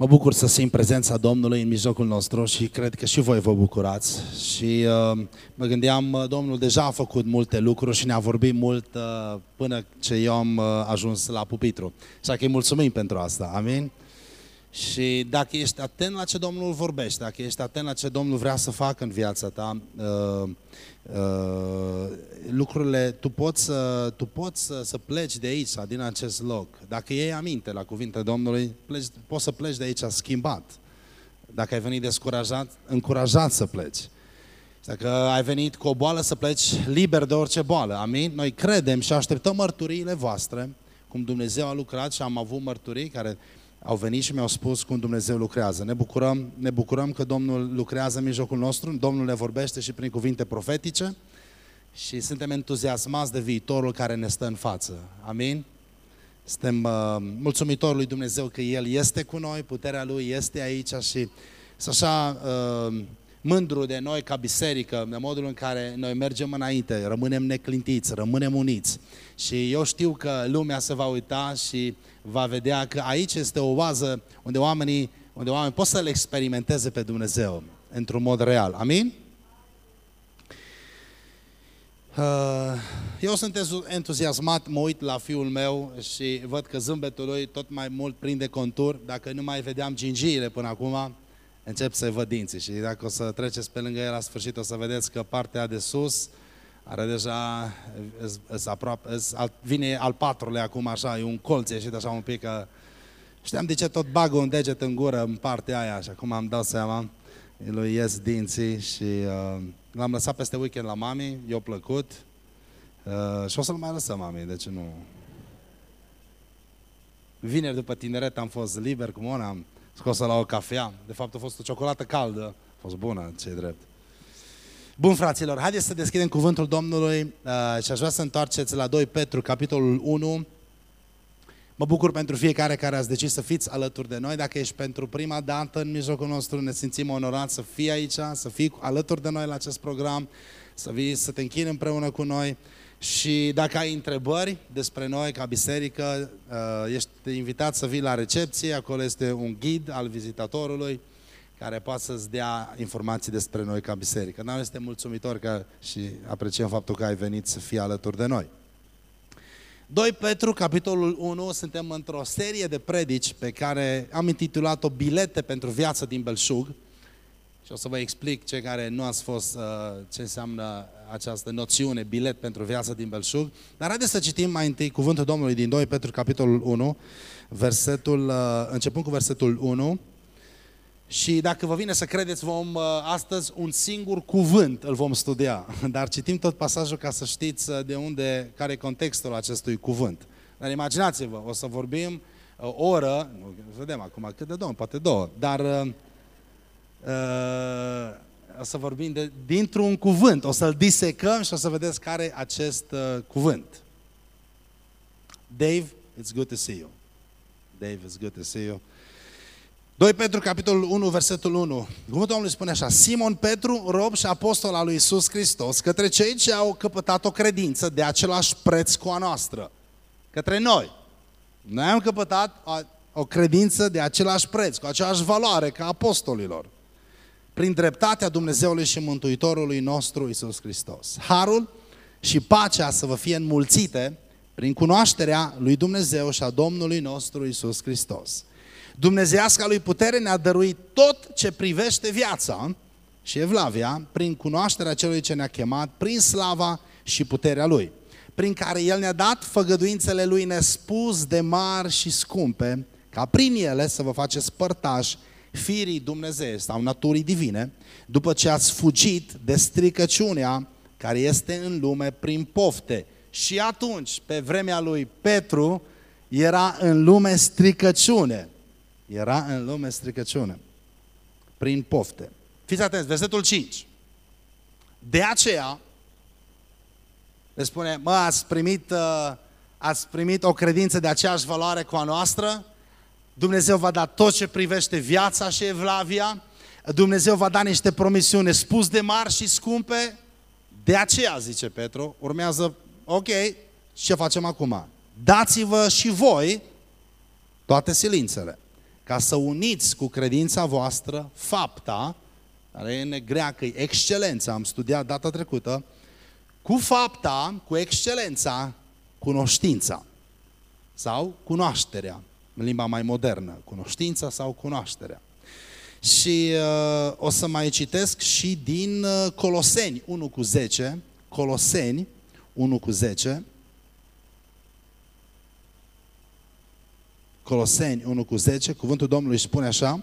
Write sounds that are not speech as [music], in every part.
Mă bucur să simt prezența Domnului în mijlocul nostru și cred că și voi vă bucurați. Și uh, mă gândeam, uh, Domnul deja a făcut multe lucruri și ne-a vorbit mult uh, până ce eu am uh, ajuns la pupitru. Așa că îi mulțumim pentru asta. Amin? Și dacă ești atent la ce Domnul vorbește, dacă ești atent la ce Domnul vrea să facă în viața ta, uh, uh, lucrurile, tu poți, să, tu poți să, să pleci de aici, din acest loc. Dacă iei aminte la cuvintele Domnului, pleci, poți să pleci de aici schimbat. Dacă ai venit descurajat, încurajat să pleci. Dacă ai venit cu o boală, să pleci liber de orice boală. Amin? Noi credem și așteptăm mărturiile voastre, cum Dumnezeu a lucrat și am avut mărturii care au venit și mi-au spus cum Dumnezeu lucrează. Ne bucurăm, ne bucurăm că Domnul lucrează în mijlocul nostru, Domnul ne vorbește și prin cuvinte profetice și suntem entuziasmați de viitorul care ne stă în față. Amin? Suntem uh, mulțumitori lui Dumnezeu că El este cu noi, puterea Lui este aici și să așa uh, mândru de noi ca biserică, de modul în care noi mergem înainte, rămânem neclintiți, rămânem uniți. Și eu știu că lumea se va uita și va vedea că aici este o oază unde oamenii, unde oamenii pot să-L experimenteze pe Dumnezeu într-un mod real. Amin? Uh, eu sunt entuziasmat, mă uit la fiul meu și văd că zâmbetul lui tot mai mult prinde contur. Dacă nu mai vedeam gingiile până acum, încep să văd dinții și dacă o să treceți pe lângă el la sfârșit, o să vedeți că partea de sus are deja, îs, îs aproape, îs, al, vine al patrulea acum așa, e un colț ieșit așa un pic, că știam de ce tot bagă un deget în gură în partea aia și acum am dat seama, lui ies dinții și uh, l-am lăsat peste weekend la mami, i-a plăcut uh, și o să-l mai lăsăm mami, deci nu... Vineri după tineret am fost liber cu Mona, am scos la o cafea. De fapt a fost o ciocolată caldă. A fost bună, ce drept. Bun, fraților, haideți să deschidem cuvântul Domnului uh, și aș vrea să întoarceți la 2 Petru, capitolul 1. Mă bucur pentru fiecare care ați decis să fiți alături de noi. Dacă ești pentru prima dată în mijlocul nostru, ne simțim onorați să fii aici, să fii alături de noi la acest program, să vii să te închini împreună cu noi. Și dacă ai întrebări despre noi ca biserică, uh, ești invitat să vii la recepție, acolo este un ghid al vizitatorului care poate să-ți dea informații despre noi ca biserică. Noi este mulțumitor că și apreciem faptul că ai venit să fii alături de noi. 2 Petru, capitolul 1, suntem într-o serie de predici pe care am intitulat-o Bilete pentru viață din Belșug. Și o să vă explic, cei care nu ați fost, uh, ce înseamnă această noțiune, bilet pentru viață din Belșug. Dar haideți să citim mai întâi cuvântul Domnului din 2 Petru, capitolul 1, versetul, uh, începând cu versetul 1. Și dacă vă vine să credeți, vom uh, astăzi un singur cuvânt îl vom studia. [laughs] Dar citim tot pasajul ca să știți de unde, care e contextul acestui cuvânt. Dar imaginați-vă, o să vorbim o oră, vedem acum cât de două, poate două, dar uh, o să vorbim de, dintr-un cuvânt, o să-l disecăm și o să vedeți care e acest uh, cuvânt. Dave, it's good to see you. Dave, it's good to see you. 2 Petru, capitolul 1, versetul 1. Cuvântul Domnului spune așa, Simon Petru, rob și apostol al lui Iisus Hristos, către cei ce au căpătat o credință de același preț cu a noastră. Către noi. Noi am căpătat o credință de același preț, cu aceeași valoare ca apostolilor prin dreptatea Dumnezeului și Mântuitorului nostru Isus Hristos. Harul și pacea să vă fie înmulțite prin cunoașterea lui Dumnezeu și a Domnului nostru Isus Hristos. Dumnezeiasca lui putere ne-a dăruit tot ce privește viața și evlavia prin cunoașterea celui ce ne-a chemat, prin slava și puterea lui, prin care El ne-a dat făgăduințele lui nespus de mari și scumpe, ca prin ele să vă faceți părtași firii Dumnezeu sau naturii divine, după ce ați fugit de stricăciunea care este în lume prin pofte. Și atunci, pe vremea lui Petru, era în lume stricăciune. Era în lume stricăciune. Prin pofte. Fiți atenți, versetul 5. De aceea, le spune, mă, ați primit, uh, ați primit o credință de aceeași valoare cu a noastră? Dumnezeu va da tot ce privește viața și evlavia, Dumnezeu va da niște promisiuni spus de mari și scumpe, de aceea, zice Petru, urmează, ok, ce facem acum? Dați-vă și voi toate silințele, ca să uniți cu credința voastră fapta, care în greacă e excelența, am studiat data trecută, cu fapta, cu excelența, cunoștința sau cunoașterea, în limba mai modernă, cunoștința sau cunoașterea. Și uh, o să mai citesc și din uh, Coloseni 1 cu 10, Coloseni 1 cu 10, Coloseni 1 cu 10, cuvântul Domnului spune așa,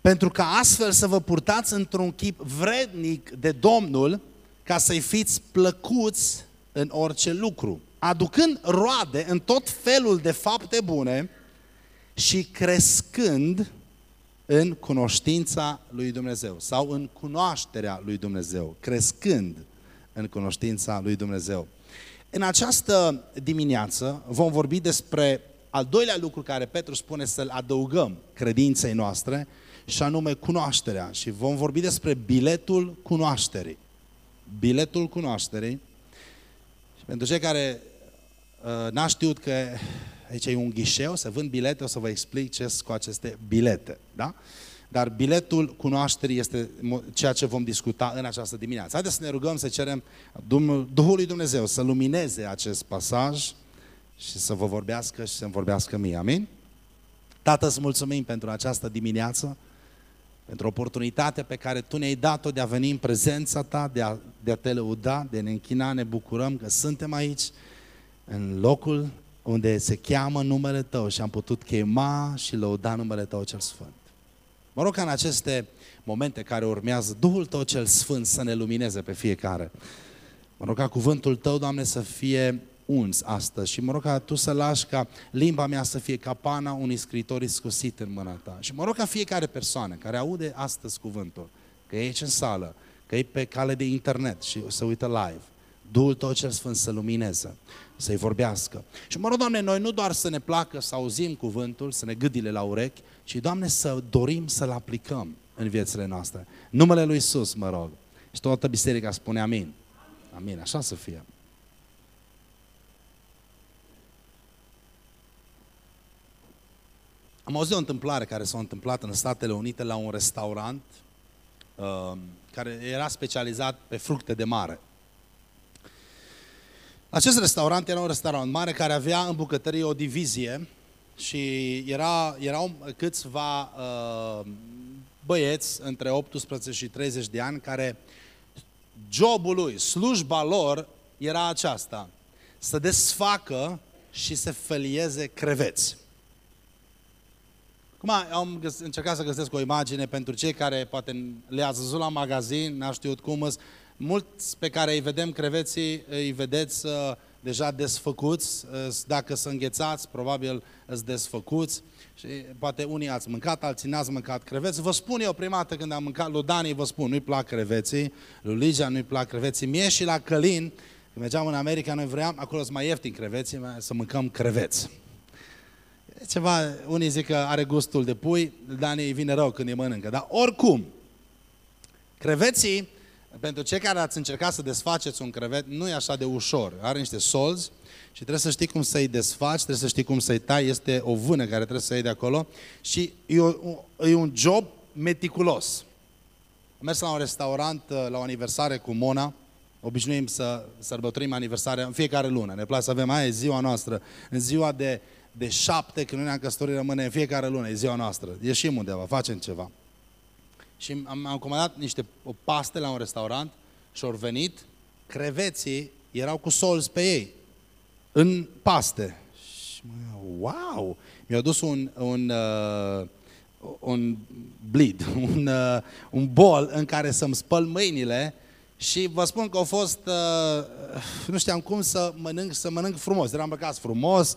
pentru ca astfel să vă purtați într-un chip vrednic de Domnul, ca să-i fiți plăcuți în orice lucru, aducând roade în tot felul de fapte bune și crescând în cunoștința lui Dumnezeu sau în cunoașterea lui Dumnezeu, crescând în cunoștința lui Dumnezeu. În această dimineață vom vorbi despre al doilea lucru care Petru spune să-l adăugăm credinței noastre și anume cunoașterea. Și vom vorbi despre biletul cunoașterii. Biletul cunoașterii. Și pentru cei care uh, n-a știut că aici e un ghișeu, să vând bilete, o să vă explic ce sunt cu aceste bilete. Da? Dar biletul cunoașterii este ceea ce vom discuta în această dimineață. Haideți să ne rugăm să cerem Duhului Dumnezeu să lumineze acest pasaj și să vă vorbească și să-mi vorbească mie. Amin? Tată, îți mulțumim pentru această dimineață, pentru oportunitatea pe care Tu ne-ai dat-o de a veni în prezența Ta, de a, de a Te lăuda, de a ne închina, ne bucurăm că suntem aici, în locul unde se cheamă numele Tău și am putut chema și lăuda numele Tău cel Sfânt. Mă rog ca în aceste momente care urmează, Duhul Tău cel Sfânt să ne lumineze pe fiecare. Mă rog ca cuvântul Tău, Doamne, să fie uns astăzi și mă rog ca Tu să lași ca limba mea să fie ca pana unui scritor iscusit în mâna Ta. Și mă rog ca fiecare persoană care aude astăzi cuvântul, că e aici în sală, că e pe cale de internet și să uită live, Duhul Tău cel Sfânt să lumineze, să-i vorbească. Și mă rog, Doamne, noi nu doar să ne placă să auzim cuvântul, să ne gâdile la urechi, ci, Doamne, să dorim să-L aplicăm în viețile noastre. Numele Lui Iisus, mă rog. Și toată biserica spune amin. Amin, așa să fie. Am auzit o întâmplare care s-a întâmplat în Statele Unite la un restaurant uh, care era specializat pe fructe de mare. Acest restaurant era un restaurant mare care avea în bucătărie o divizie și era, erau câțiva uh, băieți între 18 și 30 de ani care jobul lui, slujba lor era aceasta, să desfacă și să felieze creveți. Acum am găs- încercat să găsesc o imagine pentru cei care poate le-ați văzut la magazin, n-a știut cum mulți pe care îi vedem creveții, îi vedeți uh, deja desfăcuți, uh, dacă sunt înghețați, probabil îți desfăcuți și poate unii ați mâncat, alții n-ați mâncat creveți. Vă spun eu prima dată când am mâncat, lui Dani vă spun, nu-i plac creveții, lui Ligia nu-i plac creveții, mie și la Călin, când mergeam în America, noi vreau, acolo sunt mai ieftin creveții, să mâncăm creveți. Ceva, unii zic că are gustul de pui, Dani îi vine rău când îi mănâncă, dar oricum, creveții pentru cei care ați încercat să desfaceți un crevet, nu e așa de ușor. Are niște solzi și trebuie să știi cum să-i desfaci, trebuie să știi cum să-i tai, este o vână care trebuie să iei de acolo și e, o, e un job meticulos. Am mers la un restaurant, uh, la o aniversare cu Mona, obișnuim să sărbătorim aniversarea în fiecare lună. Ne place să avem, aia e ziua noastră. În ziua de, de șapte, când nu ne-am căsătorit, rămâne în fiecare lună, e ziua noastră. Ieșim undeva, facem ceva. Și am, am comandat niște o paste la un restaurant și au venit, creveții erau cu solzi pe ei, în paste. Și mă, wow! Mi-au dus un, un, uh, un bleed, [laughs] un, uh, un bol în care să-mi spăl mâinile și vă spun că au fost, uh, nu știam cum să mănânc, să mănânc frumos. Eram îmbrăcați frumos,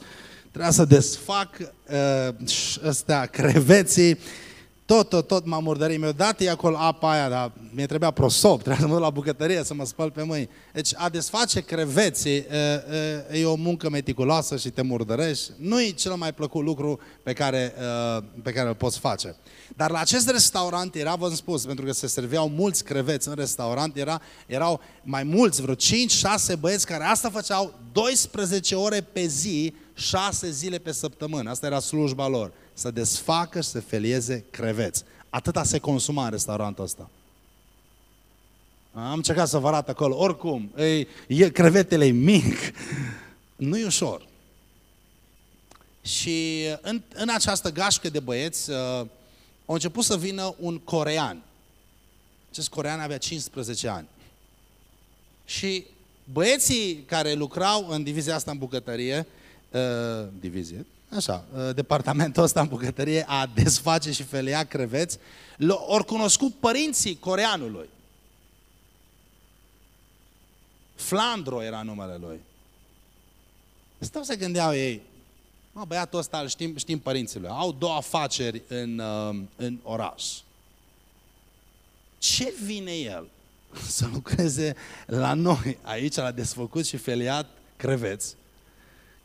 trebuia să desfac uh, ăstea creveții tot, tot, tot m-am murdărit. Mi-a dat ei acolo apa aia, dar mi-e trebuia prosop, trebuia să mă duc la bucătărie să mă spăl pe mâini. Deci a desface creveți e, e, e o muncă meticuloasă și te murdărești. Nu e cel mai plăcut lucru pe care, pe care îl poți face. Dar la acest restaurant era, v-am spus, pentru că se serveau mulți creveți în restaurant, era, erau mai mulți, vreo 5-6 băieți care asta făceau 12 ore pe zi, 6 zile pe săptămână. Asta era slujba lor să desfacă și să felieze creveți. Atâta se consuma în restaurantul ăsta. Am încercat să vă arăt acolo. Oricum, e, e, crevetele e mic. Nu e ușor. Și în, în această gașcă de băieți uh, au început să vină un corean. Acest corean avea 15 ani. Și băieții care lucrau în divizia asta în bucătărie, uh, divizie, așa, uh, departamentul ăsta în bucătărie a desface și felia creveți, ori cunoscut părinții coreanului. Flandro era numele lui. Stau să gândeau ei, mă, băiatul ăsta îl știm, știm părinții lui, au două afaceri în, uh, în oraș. Ce vine el [laughs] să lucreze la noi, aici, la desfăcut și feliat creveți?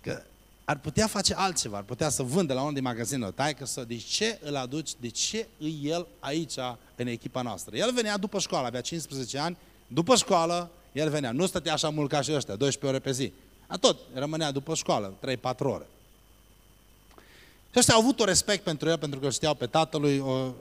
Că ar putea face altceva, ar putea să vândă la unul din magazinul tai că să, de ce îl aduci, de ce îi el aici în echipa noastră? El venea după școală, avea 15 ani, după școală el venea, nu stătea așa mult ca și ăștia, 12 ore pe zi. A tot, rămânea după școală, 3-4 ore. Și ăștia au avut un respect pentru el, pentru că îl știau pe tatălui, o, o,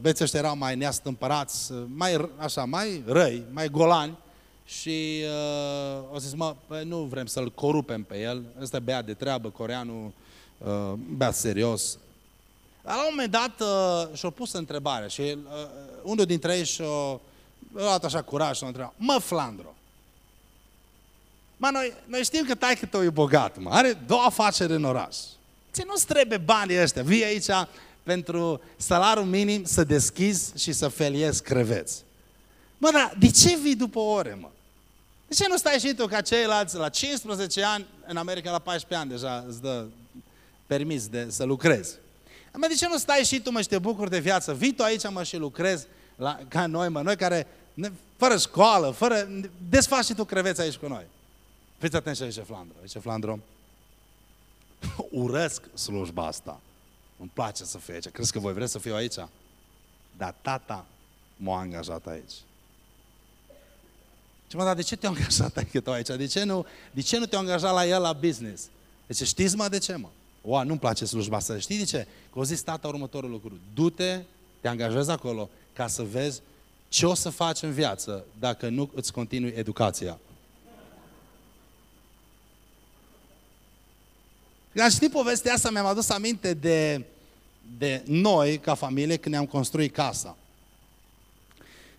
beții ăștia erau mai neastâmpărați, mai, așa, mai răi, mai golani, și uh, o zis, mă, nu vrem să-l corupem pe el, ăsta bea de treabă, coreanul uh, bea serios. Dar la un moment dat uh, și-a pus întrebarea și uh, unul dintre ei și-a luat așa curaj și a întrebat, mă, Flandro, mă, noi, noi știm că tai tău e bogat, mă, are două afaceri în oraș. Ți nu-ți trebuie banii ăștia, vii aici pentru salariul minim să deschizi și să feliezi creveți. Mă, dar de ce vii după ore, mă? De ce nu stai și tu ca ceilalți la 15 ani, în America la 14 ani deja îți dă permis de, să lucrezi? Mă, de ce nu stai și tu, mă, și te bucuri de viață? Vii tu aici, mă, și lucrezi la, ca noi, mă, noi care, ne, fără școală, fără, desfaci și tu creveți aici cu noi. Fiți atenți ce zice Flandro. Zice Flandro, [laughs] urăsc slujba asta. Îmi place să fiu aici. Crezi că voi vreți să fiu aici? Dar tata m-a angajat aici. Și mă, dar de ce te-a angajat aici, tu aici? De ce nu, de ce nu te-a angajat la el la business? Deci știți mă de ce mă? O, nu-mi place slujba asta. Știi de ce? Că o zis tata următorul lucru. Du-te, te angajezi acolo ca să vezi ce o să faci în viață dacă nu îți continui educația. Când am citit povestea asta, mi-am adus aminte de, de noi, ca familie, când ne-am construit casa.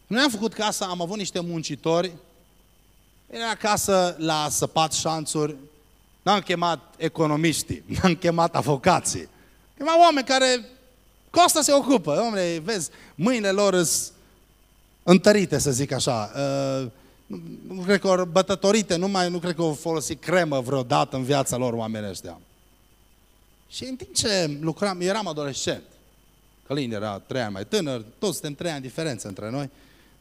Când ne-am făcut casa, am avut niște muncitori era acasă la săpat șanțuri, n-am chemat economiștii, [laughs] n-am chemat avocații. Chemam oameni care cu asta se ocupă. Oameni, vezi, mâinile lor sunt întărite, să zic așa. Uh, nu cred că au bătătorite, nu, mai, nu cred că au folosit cremă vreodată în viața lor oamenii ăștia. Și în timp ce lucram, eram adolescent, Călin era trei ani mai tânăr, toți suntem trei ani diferență între noi,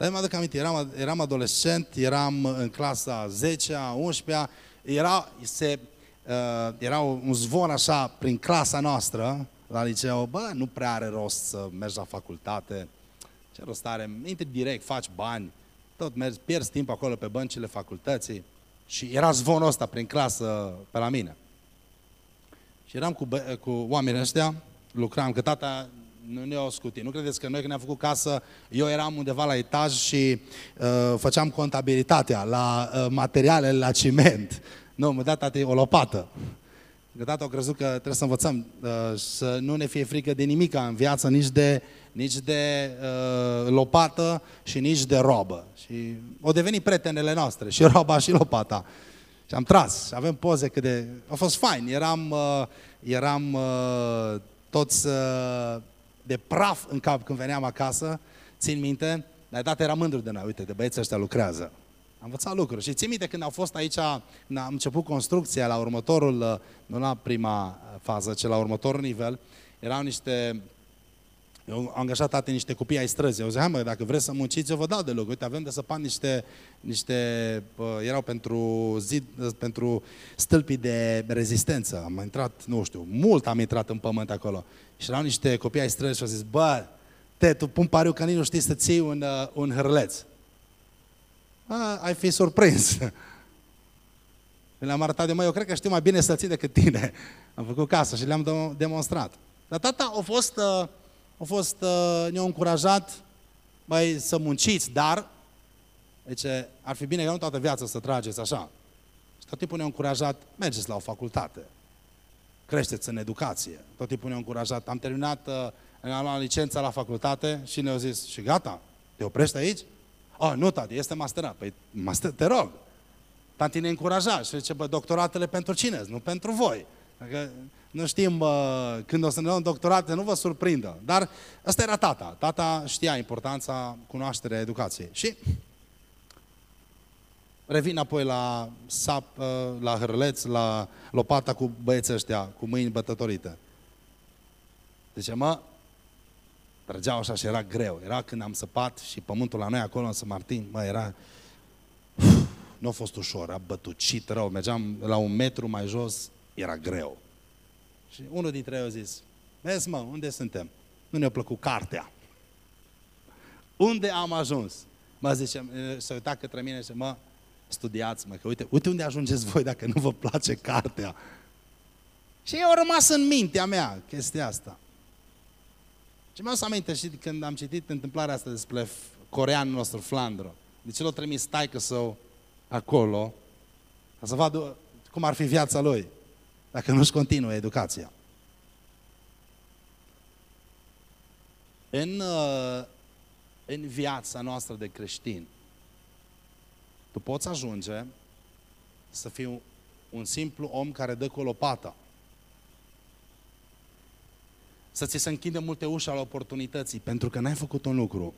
dar mă aduc aminte, eram, eram adolescent, eram în clasa 10-a, 11-a, era, se, uh, era un zvon așa prin clasa noastră, la liceu, bă, nu prea are rost să mergi la facultate, ce rost are, intri direct, faci bani, tot mergi, pierzi timp acolo pe băncile facultății și era zvonul ăsta prin clasă pe la mine. Și eram cu, cu oamenii ăștia, lucram, că tata nu ne-au scutit. Nu credeți că noi când ne-am făcut casă, eu eram undeva la etaj și uh, făceam contabilitatea la uh, materiale, la ciment. Nu, mă dat tati o lopată. Că tata a crezut că trebuie să învățăm uh, să nu ne fie frică de nimica în viață, nici de, nici de uh, lopată și nici de robă. Și au devenit prietenele noastre, și roba și lopata. Și am tras, și avem poze cât de... A fost fain, eram, uh, eram uh, toți uh, de praf în cap când veneam acasă, țin minte, dar dată eram mândru de noi, uite, de băieții ăștia lucrează. Am învățat lucruri. Și țin minte când au fost aici, când am început construcția la următorul, nu la prima fază, ci la următorul nivel, erau niște Eu am angajat tate niște copii ai străzii. Eu zic, mă, dacă vreți să munciți, eu vă dau de loc. Uite, avem de săpat niște, niște erau pentru zid, pentru stâlpii de rezistență. Am intrat, nu știu, mult am intrat în pământ acolo. Și erau niște copii ai străzii și au zis, bă, te, tu pun pariu că nici nu știi să ții un, uh, un hârleț. A, ai fi surprins. [laughs] Le-am arătat de mă, eu cred că știu mai bine să ții decât tine. [laughs] Am făcut casă și le-am demonstrat. Dar tata a fost, uh, a fost uh, ne-a încurajat mai să munciți, dar deci, ar fi bine că nu toată viața să trageți așa. Și tot timpul ne-a încurajat, mergeți la o facultate, creșteți în educație. Tot timpul ne-a încurajat. Am terminat, uh, am luat licența la facultate și ne-au zis, și gata, te oprești aici? Oh, nu, tati, este masterat. Păi, master, te rog. Tanti ne încuraja și zice, bă, doctoratele pentru cine? Nu pentru voi. Dacă nu știm uh, când o să ne luăm doctorate, nu vă surprindă. Dar ăsta era tata. Tata știa importanța cunoașterea educației. Și revin apoi la sap, uh, la hârleț, la lopata cu băieții ăștia, cu mâini bătătorite. Zice, mă, trăgeau așa și era greu. Era când am săpat și pământul la noi acolo în Să Martin, mă, era... Nu a fost ușor, a bătucit rău. Mergeam la un metru mai jos, era greu. Și unul dintre ei a zis, vezi mă, unde suntem? Nu ne-a plăcut cartea. Unde am ajuns? Mă zice, se uita către mine și zice, mă, studiați mă, că uite, uite unde ajungeți voi dacă nu vă place cartea. Și eu au rămas în mintea mea chestia asta. Și mi-au să aminte și când am citit întâmplarea asta despre coreanul nostru, Flandro. De ce l-a trimis taică său acolo, ca să vadă cum ar fi viața lui dacă nu-și continuă educația. În, uh, în viața noastră de creștin, tu poți ajunge să fii un simplu om care dă cu lopata. Să ți se închide multe uși ale oportunității, pentru că n-ai făcut un lucru.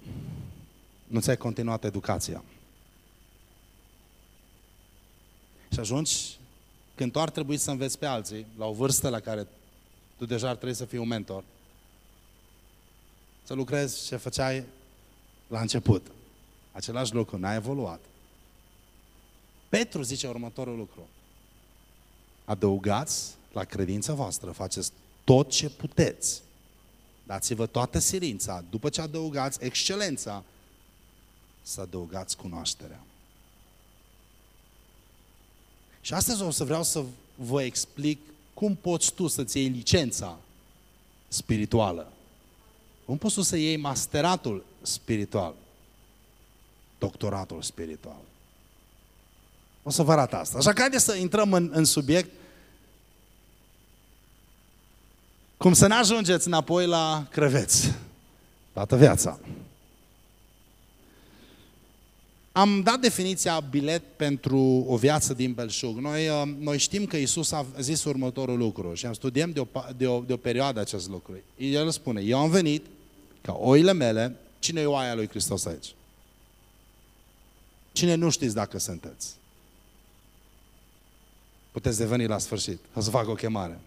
Nu ți-ai continuat educația. Și ajungi când tu ar trebui să înveți pe alții, la o vârstă la care tu deja ar trebui să fii un mentor, să lucrezi ce făceai la început. Același lucru, n-ai evoluat. Petru zice următorul lucru. Adăugați la credința voastră, faceți tot ce puteți. Dați-vă toată silința, după ce adăugați excelența, să adăugați cunoașterea. Și astăzi o să vreau să vă explic cum poți tu să-ți iei licența spirituală. Cum poți tu să iei masteratul spiritual, doctoratul spiritual. O să vă arăt asta. Așa că haideți să intrăm în, în subiect. Cum să ne ajungeți înapoi la creveți. Toată viața. Am dat definiția bilet pentru o viață din belșug. Noi, uh, noi știm că Isus a zis următorul lucru și am studiem de o, de, o, de o perioadă acest lucru. El spune, eu am venit ca oile mele, cine e oaia lui Hristos aici? Cine nu știți dacă sunteți? Puteți deveni la sfârșit. O să fac o chemare.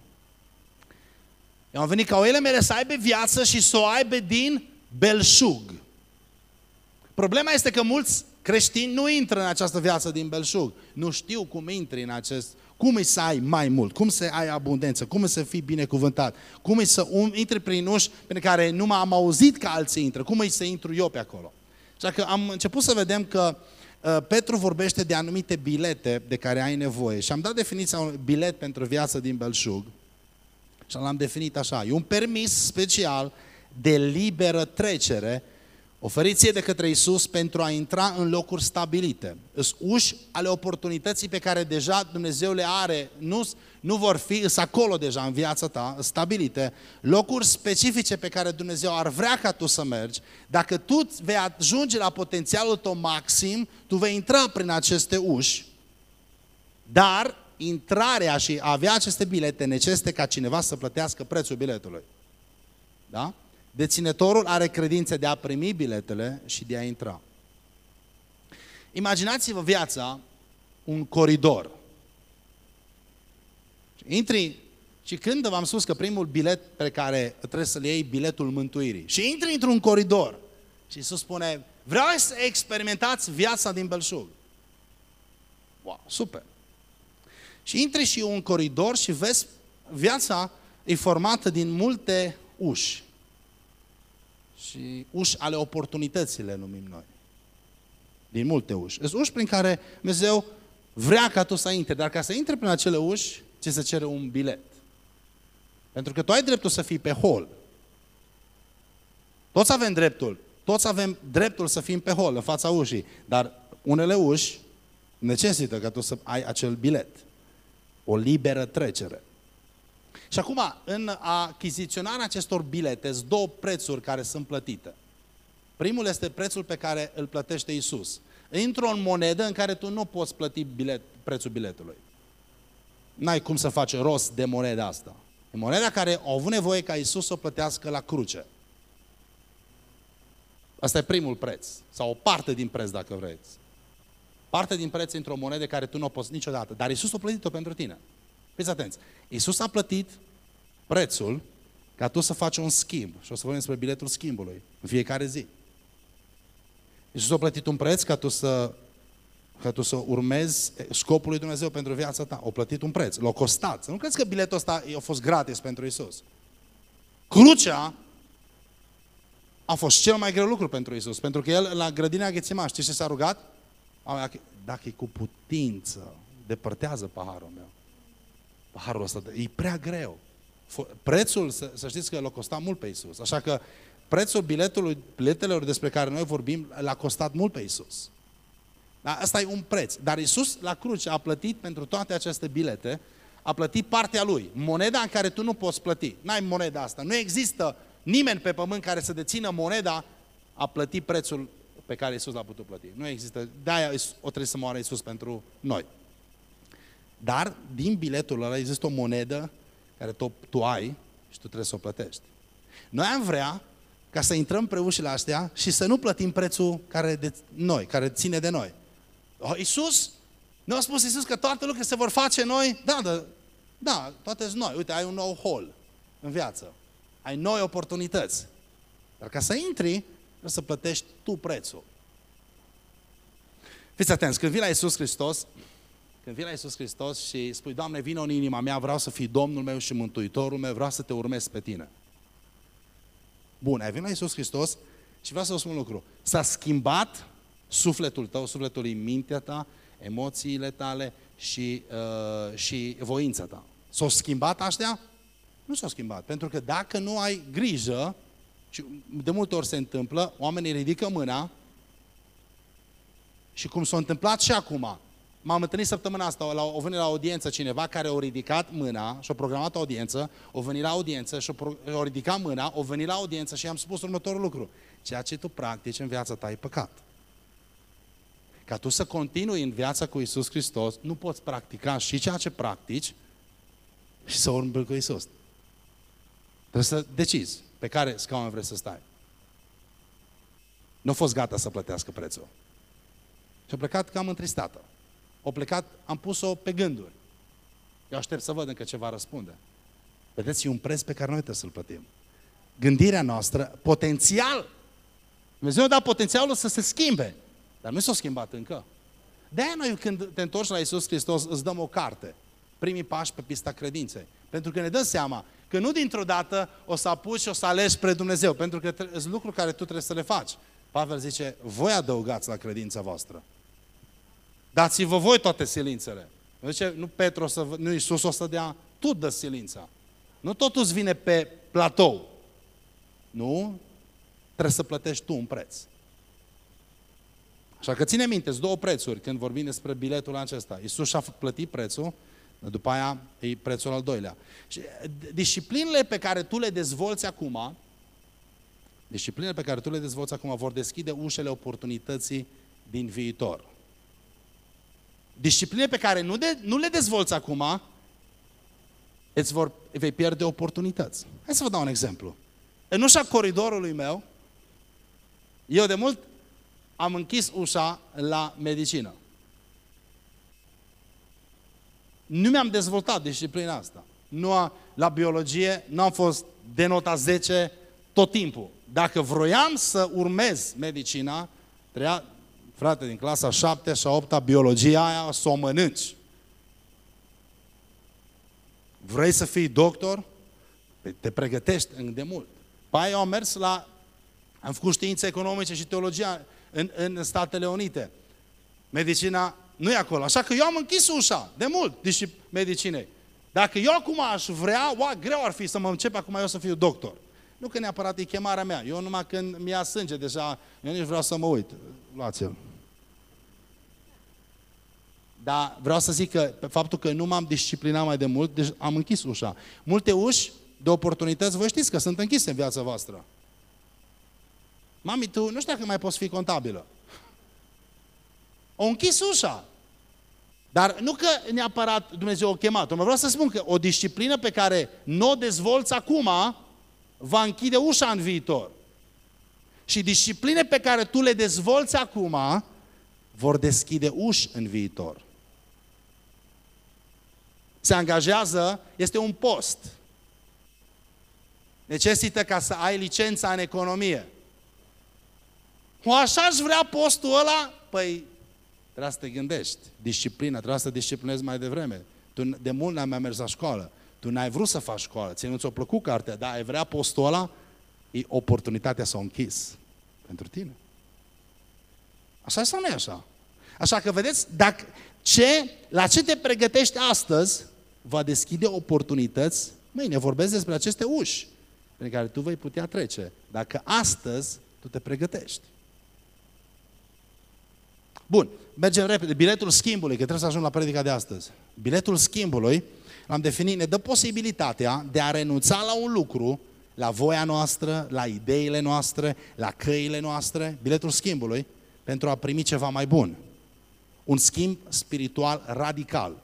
Eu am venit ca oile mele să aibă viață și să o aibă din belșug. Problema este că mulți Creștini nu intră în această viață din belșug. Nu știu cum intri în acest... Cum îi să ai mai mult, cum să ai abundență, cum să fii binecuvântat, cum îi să um, intri prin uși pe care nu m-am auzit că alții intră, cum îi să intru eu pe acolo. Așa că am început să vedem că uh, Petru vorbește de anumite bilete de care ai nevoie și am dat definiția un bilet pentru viață din belșug și l-am definit așa. E un permis special de liberă trecere oferiție de către Isus pentru a intra în locuri stabilite. Îs uși ale oportunității pe care deja Dumnezeu le are, nu, nu vor fi, îs acolo deja în viața ta, stabilite, locuri specifice pe care Dumnezeu ar vrea ca tu să mergi. Dacă tu vei ajunge la potențialul tău maxim, tu vei intra prin aceste uși, dar intrarea și a avea aceste bilete necesită ca cineva să plătească prețul biletului. Da? Deținătorul are credințe de a primi biletele și de a intra. Imaginați-vă viața, un coridor. Intri Și când v-am spus că primul bilet pe care trebuie să-l iei, biletul mântuirii. Și intri într-un coridor și Iisus spune, vreau să experimentați viața din belșug. Wow, super! Și intri și un coridor și vezi viața e formată din multe uși. Și uși ale oportunității le numim noi. Din multe uși. Sunt uși prin care Dumnezeu vrea ca tu să intri, dar ca să intri prin acele uși, ți se cere un bilet. Pentru că tu ai dreptul să fii pe hol. Toți avem dreptul. Toți avem dreptul să fim pe hol, în fața ușii. Dar unele uși necesită ca tu să ai acel bilet. O liberă trecere. Și acum, în achiziționarea acestor bilete, sunt două prețuri care sunt plătite. Primul este prețul pe care îl plătește Isus. Intră în monedă în care tu nu poți plăti bilet, prețul biletului. N-ai cum să faci rost de moneda asta. E moneda care au avut nevoie ca Isus să o plătească la cruce. Asta e primul preț. Sau o parte din preț, dacă vreți. Parte din preț într-o monedă care tu nu o poți niciodată. Dar Isus a plătit-o pentru tine. Fiți atenți. Isus a plătit prețul ca tu să faci un schimb. Și o să vorbim despre biletul schimbului în fiecare zi. Iisus a plătit un preț ca tu să, ca tu să urmezi scopul lui Dumnezeu pentru viața ta. O plătit un preț, l-a costat. nu crezi că biletul ăsta a fost gratis pentru Iisus. Crucea a fost cel mai greu lucru pentru Iisus, pentru că el la grădina Ghețimaș, știți ce s-a rugat? Dacă e cu putință, depărtează paharul meu. Paharul ăsta e prea greu. Prețul, să, să știți că l-a costat mult pe Iisus. Așa că prețul biletului, biletelor despre care noi vorbim l-a costat mult pe Isus. Da? Asta e un preț. Dar Isus la cruce a plătit pentru toate aceste bilete, a plătit partea lui, moneda în care tu nu poți plăti. N-ai moneda asta. Nu există nimeni pe pământ care să dețină moneda a plătit prețul pe care Isus l-a putut plăti. Nu există. De-aia o trebuie să moară Isus pentru noi. Dar din biletul ăla există o monedă care tu, tu ai și tu trebuie să o plătești. Noi am vrea ca să intrăm pe ușile astea și să nu plătim prețul care de noi, care ține de noi. Oh, Iisus? Nu a spus Iisus că toate lucrurile se vor face noi? Da, da, da, toate sunt noi. Uite, ai un nou hol în viață. Ai noi oportunități. Dar ca să intri, trebuie să plătești tu prețul. Fiți atenți, când vii la Iisus Hristos, când vii la Iisus Hristos și spui, Doamne, vină în inima mea, vreau să fii Domnul meu și Mântuitorul meu, vreau să te urmez pe tine. Bun, ai venit la Iisus Hristos și vreau să vă spun un lucru. S-a schimbat sufletul tău, sufletul în mintea ta, emoțiile tale și, uh, și voința ta. S-au schimbat astea? Nu s-au schimbat. Pentru că dacă nu ai grijă, și de multe ori se întâmplă, oamenii ridică mâna și cum s-a întâmplat și acum, M-am întâlnit săptămâna asta, la, o venit la audiență cineva care a ridicat mâna și a programat o audiență, o venit la audiență și a ridicat mâna, o venit la audiență și i-am spus următorul lucru. Ceea ce tu practici în viața ta e păcat. Ca tu să continui în viața cu Isus Hristos, nu poți practica și ceea ce practici și să urmi cu Isus. Trebuie să decizi pe care scaun vrei să stai. Nu a fost gata să plătească prețul. Și a plecat cam întristată. O plecat, am pus-o pe gânduri. Eu aștept să văd încă ce va răspunde. Vedeți, e un preț pe care noi trebuie să-l plătim. Gândirea noastră, potențial, Dumnezeu a dat potențialul să se schimbe, dar nu s-a schimbat încă. De-aia noi când te întorci la Isus Hristos îți dăm o carte, primii pași pe pista credinței. Pentru că ne dăm seama că nu dintr-o dată o să apuci și o să alegi spre Dumnezeu, pentru că sunt lucruri care tu trebuie să le faci. Pavel zice, voi adăugați la credința voastră. Dați-vă voi toate silințele. Nu, zice, nu Petru, să, nu Iisus o să dea, tu dă silința. Nu totul îți vine pe platou. Nu? Trebuie să plătești tu un preț. Așa că ține minte, sunt două prețuri când vorbim despre biletul acesta. Iisus și-a plătit prețul, după aia e prețul al doilea. Și disciplinele pe care tu le dezvolți acum, disciplinele pe care tu le dezvolți acum vor deschide ușele oportunității din viitor discipline pe care nu, de, nu le dezvolți acum, îți vor, vei pierde oportunități. Hai să vă dau un exemplu. În ușa coridorului meu, eu de mult am închis ușa la medicină. Nu mi-am dezvoltat disciplina asta. nu a, la biologie nu am fost de nota 10 tot timpul. Dacă vroiam să urmez medicina, treia, frate, din clasa 7 și 8 biologia aia să o mănânci. Vrei să fii doctor? Păi te pregătești de mult. Păi eu am mers la... Am făcut științe economice și teologia în, în Statele Unite. Medicina nu e acolo. Așa că eu am închis ușa de mult, deși medicinei. Dacă eu acum aș vrea, oa, greu ar fi să mă încep acum eu să fiu doctor. Nu că neapărat e chemarea mea. Eu numai când mi-a sânge deja, eu nici vreau să mă uit. Luați-l. Dar vreau să zic că pe faptul că nu m-am disciplinat mai de mult, deci am închis ușa. Multe uși de oportunități, voi știți că sunt închise în viața voastră. Mami, tu nu știu dacă mai poți fi contabilă. O închis ușa. Dar nu că neapărat Dumnezeu a chemat-o, mă vreau să spun că o disciplină pe care nu o dezvolți acum, va închide ușa în viitor. Și discipline pe care tu le dezvolți acum, vor deschide uși în viitor. Se angajează, este un post. Necesită ca să ai licența în economie. O așa aș vrea postul ăla? Păi, trebuie să te gândești. Disciplina, trebuie să te disciplinezi mai devreme. Tu de mult n-ai mai mers la școală. Tu n-ai vrut să faci școală, ție nu ți-a plăcut cartea, dar ai vrea postul ăla, e oportunitatea să o închis pentru tine. Așa sau nu e așa? Așa că vedeți, dacă ce, la ce te pregătești astăzi, va deschide oportunități mâine. Vorbesc despre aceste uși prin care tu vei putea trece. Dacă astăzi tu te pregătești. Bun, mergem repede. Biletul schimbului, că trebuie să ajung la predica de astăzi. Biletul schimbului, l-am definit, ne dă posibilitatea de a renunța la un lucru, la voia noastră, la ideile noastre, la căile noastre, biletul schimbului, pentru a primi ceva mai bun. Un schimb spiritual radical,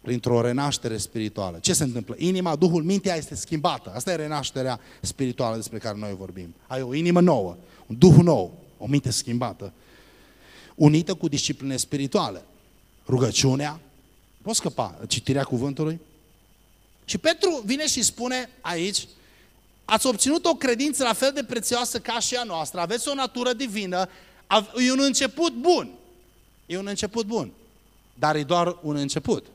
printr-o renaștere spirituală. Ce se întâmplă? Inima, Duhul, mintea este schimbată. Asta e renașterea spirituală despre care noi vorbim. Ai o inimă nouă, un Duh nou, o minte schimbată unită cu discipline spirituale. Rugăciunea, poți scăpa, citirea cuvântului. Și Petru vine și spune aici, ați obținut o credință la fel de prețioasă ca și a noastră, aveți o natură divină, e un început bun. E un început bun, dar e doar un început.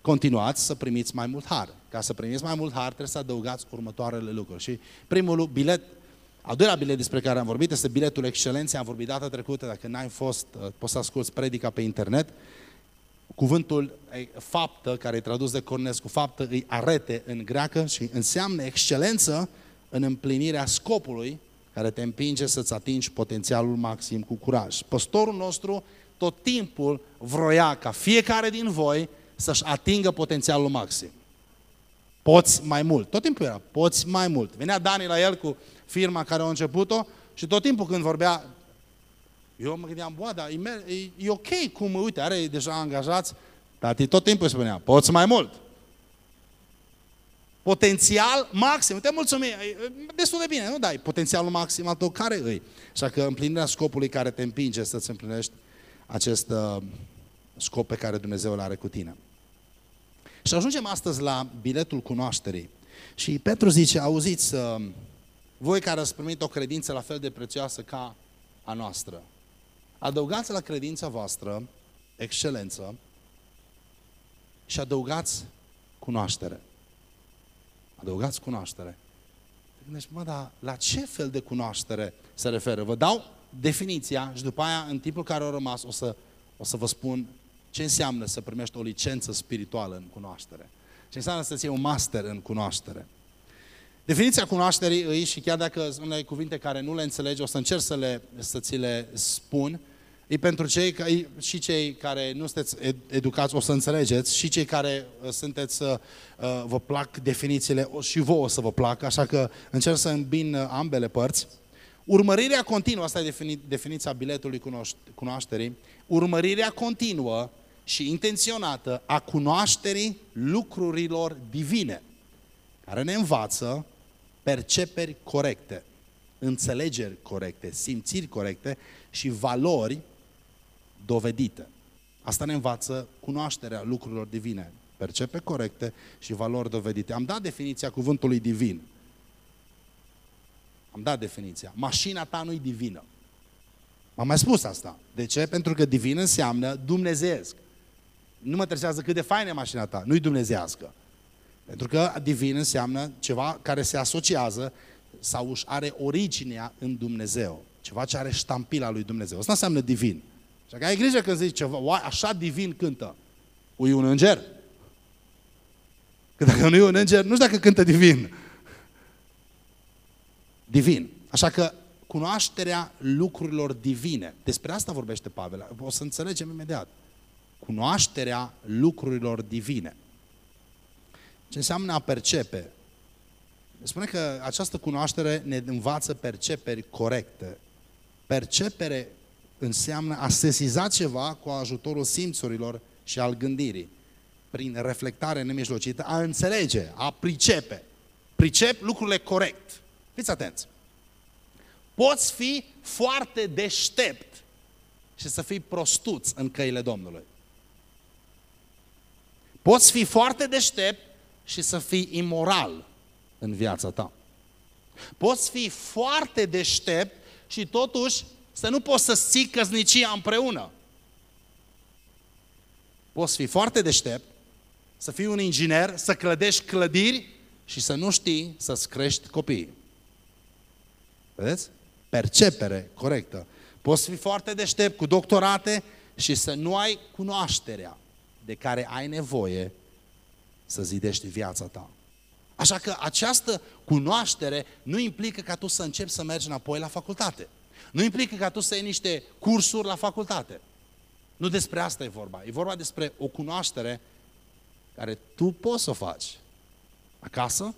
Continuați să primiți mai mult har. Ca să primiți mai mult har, trebuie să adăugați următoarele lucruri. Și primul bilet al doilea bilet despre care am vorbit este biletul excelenței. Am vorbit data trecută, dacă n-ai fost, uh, poți să asculți predica pe internet. Cuvântul faptă, care e tradus de Cornescu, faptă, îi arete în greacă și înseamnă excelență în împlinirea scopului care te împinge să-ți atingi potențialul maxim cu curaj. Păstorul nostru tot timpul vroia ca fiecare din voi să-și atingă potențialul maxim. Poți mai mult. Tot timpul era, poți mai mult. Venea Dani la el cu firma care a început-o și tot timpul când vorbea, eu mă gândeam, bă, dar e, e, e ok cum, uite, are deja angajați, dar tot timpul spunea, poți mai mult. Potențial maxim, te mulțumim, destul de bine, nu dai potențialul maxim al tău, care îi? Așa că împlinirea scopului care te împinge să-ți împlinești acest uh, scop pe care Dumnezeu îl are cu tine. Și ajungem astăzi la biletul cunoașterii. Și Petru zice, auziți, uh, voi care ați primit o credință la fel de prețioasă ca a noastră, adăugați la credința voastră excelență și adăugați cunoaștere. Adăugați cunoaștere. Deci, mă, dar la ce fel de cunoaștere se referă? Vă dau definiția și după aia, în timpul care a rămas, o să, o să vă spun ce înseamnă să primești o licență spirituală în cunoaștere. Ce înseamnă să-ți iei un master în cunoaștere. Definiția cunoașterii îi, și chiar dacă sunt unele cuvinte care nu le înțelegi, o să încerc să, le, să ți le spun, e pentru cei, și cei care nu sunteți educați, o să înțelegeți, și cei care uh, sunteți, uh, uh, vă plac definițiile, și vouă o să vă placă, așa că încerc să îmbin ambele părți. Urmărirea continuă, asta e definiția biletului cunoașterii, urmărirea continuă și intenționată a cunoașterii lucrurilor divine, care ne învață perceperi corecte, înțelegeri corecte, simțiri corecte și valori dovedite. Asta ne învață cunoașterea lucrurilor divine percepe corecte și valori dovedite. Am dat definiția cuvântului divin. Am dat definiția. Mașina ta nu-i divină. M-am mai spus asta. De ce? Pentru că divin înseamnă dumnezeesc. Nu mă interesează cât de faină e mașina ta, nu-i dumnezească. Pentru că divin înseamnă ceva care se asociază sau își are originea în Dumnezeu. Ceva ce are ștampila lui Dumnezeu. Asta înseamnă divin. Și că ai grijă când zici ceva, așa divin cântă. Ui un înger? Că dacă nu e un înger, nu știu dacă cântă divin. Divin. Așa că cunoașterea lucrurilor divine. Despre asta vorbește Pavel. O să înțelegem imediat. Cunoașterea lucrurilor divine. Ce înseamnă a percepe? Spune că această cunoaștere ne învață perceperi corecte. Percepere înseamnă a sesiza ceva cu ajutorul simțurilor și al gândirii. Prin reflectare nemijlocită, a înțelege, a pricepe. Pricep lucrurile corect. Fiți atenți. Poți fi foarte deștept și să fii prostuț în căile Domnului. Poți fi foarte deștept și să fii imoral în viața ta. Poți fi foarte deștept și totuși să nu poți să ții căsnicia împreună. Poți fi foarte deștept, să fii un inginer, să clădești clădiri și să nu știi să-ți crești copiii. Vedeți? Percepere corectă. Poți fi foarte deștept cu doctorate și să nu ai cunoașterea de care ai nevoie să zidești viața ta. Așa că această cunoaștere nu implică ca tu să începi să mergi înapoi la facultate. Nu implică ca tu să iei niște cursuri la facultate. Nu despre asta e vorba. E vorba despre o cunoaștere care tu poți să o faci. Acasă,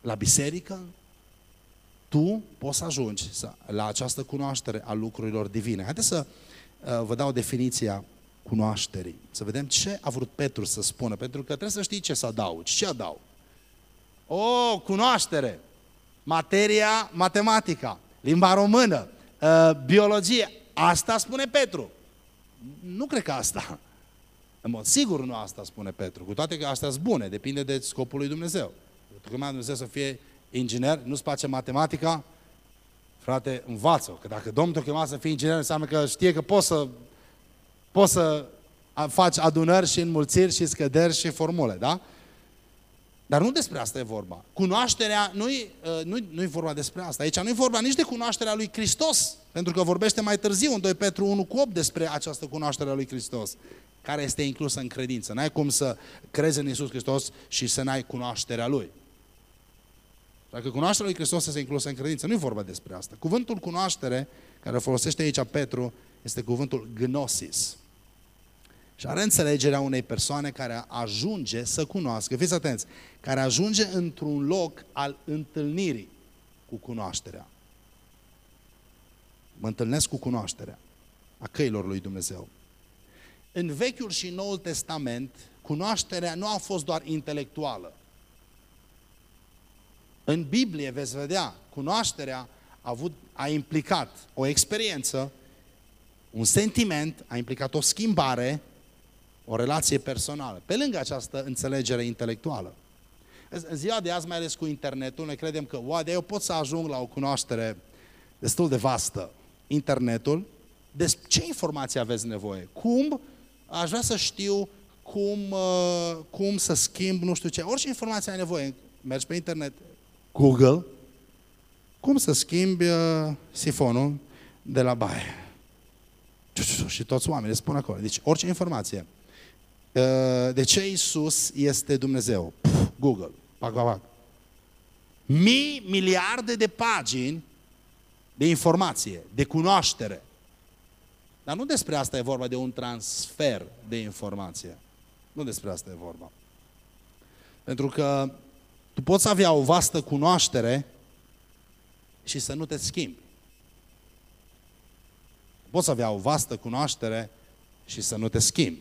la biserică, tu poți să ajungi la această cunoaștere a lucrurilor divine. Haideți să uh, vă dau definiția cunoașterii. Să vedem ce a vrut Petru să spună. Pentru că trebuie să știi ce să adaugi. Ce adaug? O, cunoaștere. Materia, matematica, limba română, uh, biologie. Asta spune Petru. Nu cred că asta. În mod sigur nu asta spune Petru. Cu toate că astea sunt bune, depinde de scopul lui Dumnezeu. Pentru că Dumnezeu să fie inginer, nu-ți place matematica, frate, învață Că dacă Domnul te chema să fii inginer, înseamnă că știe că poți să, poți să faci adunări și înmulțiri și scăderi și formule, da? Dar nu despre asta e vorba. Cunoașterea nu-i, uh, nu nu vorba despre asta. Aici nu e vorba nici de cunoașterea lui Hristos, pentru că vorbește mai târziu în 2 Petru 1 cu 8 despre această cunoaștere a lui Hristos, care este inclusă în credință. N-ai cum să crezi în Isus Hristos și să n-ai cunoașterea Lui. Dacă cunoașterea lui Hristos este inclusă în credință, nu e vorba despre asta. Cuvântul cunoaștere, care folosește aici Petru, este cuvântul gnosis. Și are înțelegerea unei persoane care ajunge să cunoască, fiți atenți, care ajunge într-un loc al întâlnirii cu cunoașterea. Mă întâlnesc cu cunoașterea a căilor lui Dumnezeu. În Vechiul și Noul Testament, cunoașterea nu a fost doar intelectuală. În Biblie veți vedea, cunoașterea a, avut, a implicat o experiență, un sentiment, a implicat o schimbare, o relație personală, pe lângă această înțelegere intelectuală. În ziua de azi, mai ales cu internetul, noi credem că, wow, de eu pot să ajung la o cunoaștere destul de vastă. Internetul, despre ce informații aveți nevoie? Cum? Aș vrea să știu cum, uh, cum să schimb nu știu ce. Orice informație ai nevoie, mergi pe internet, Google, cum să schimbi uh, sifonul de la baie. Și toți oamenii spun acolo. Deci orice informație. Uh, de ce Isus este Dumnezeu? Puf, Google. Pac, pac, pac. Mii, miliarde de pagini de informație, de cunoaștere. Dar nu despre asta e vorba de un transfer de informație. Nu despre asta e vorba. Pentru că tu poți avea o vastă cunoaștere și să nu te schimbi. Poți avea o vastă cunoaștere și să nu te schimbi.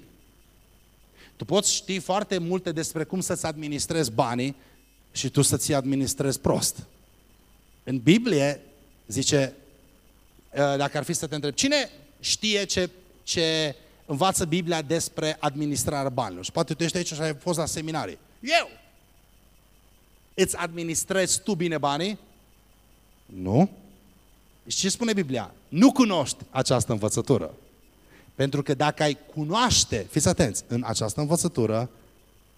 Tu poți ști foarte multe despre cum să-ți administrezi banii și tu să-ți administrezi prost. În Biblie zice, ă, dacă ar fi să te întreb, cine știe ce, ce învață Biblia despre administrarea banilor. Și poate tu ești aici și ai fost la seminarii. Eu! Îți administrezi tu bine banii? Nu. Și ce spune Biblia? Nu cunoști această învățătură. Pentru că dacă ai cunoaște, fiți atenți, în această învățătură,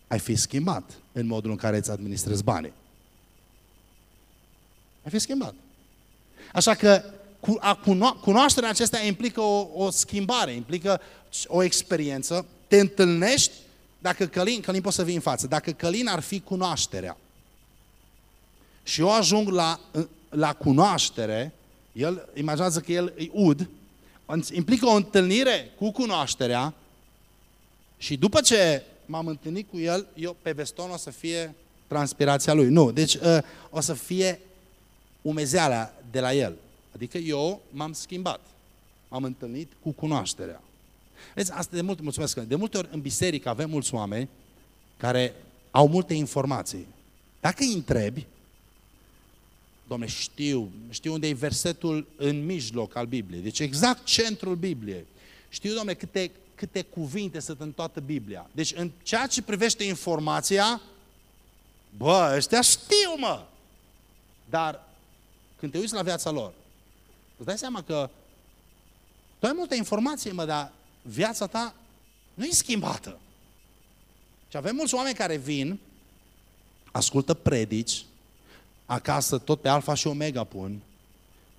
ai fi schimbat în modul în care îți administrezi banii. Ai fi schimbat. Așa că a cuno cunoașterea acestea implică o, o schimbare, implică o experiență. Te întâlnești, dacă Călin, Călin poți să vii în față, dacă Călin ar fi cunoașterea și eu ajung la, la cunoaștere, el imaginează că el e ud, implică o întâlnire cu cunoașterea și după ce m-am întâlnit cu el, eu pe veston o să fie transpirația lui. Nu, deci ă, o să fie umezeala de la el. Adică eu m-am schimbat. M-am întâlnit cu cunoașterea. Vezi, asta de multe, mulțumesc, de multe ori în biserică avem mulți oameni care au multe informații. Dacă îi întrebi, Domne, știu, știu unde e versetul în mijloc al Bibliei, deci exact centrul Bibliei. Știu, Domne, câte, câte cuvinte sunt în toată Biblia. Deci în ceea ce privește informația, bă, ăștia știu, mă! Dar când te uiți la viața lor, îți dai seama că tu ai multă informație, mă, dar viața ta nu e schimbată. Și avem mulți oameni care vin, ascultă predici, acasă tot pe alfa și omega pun,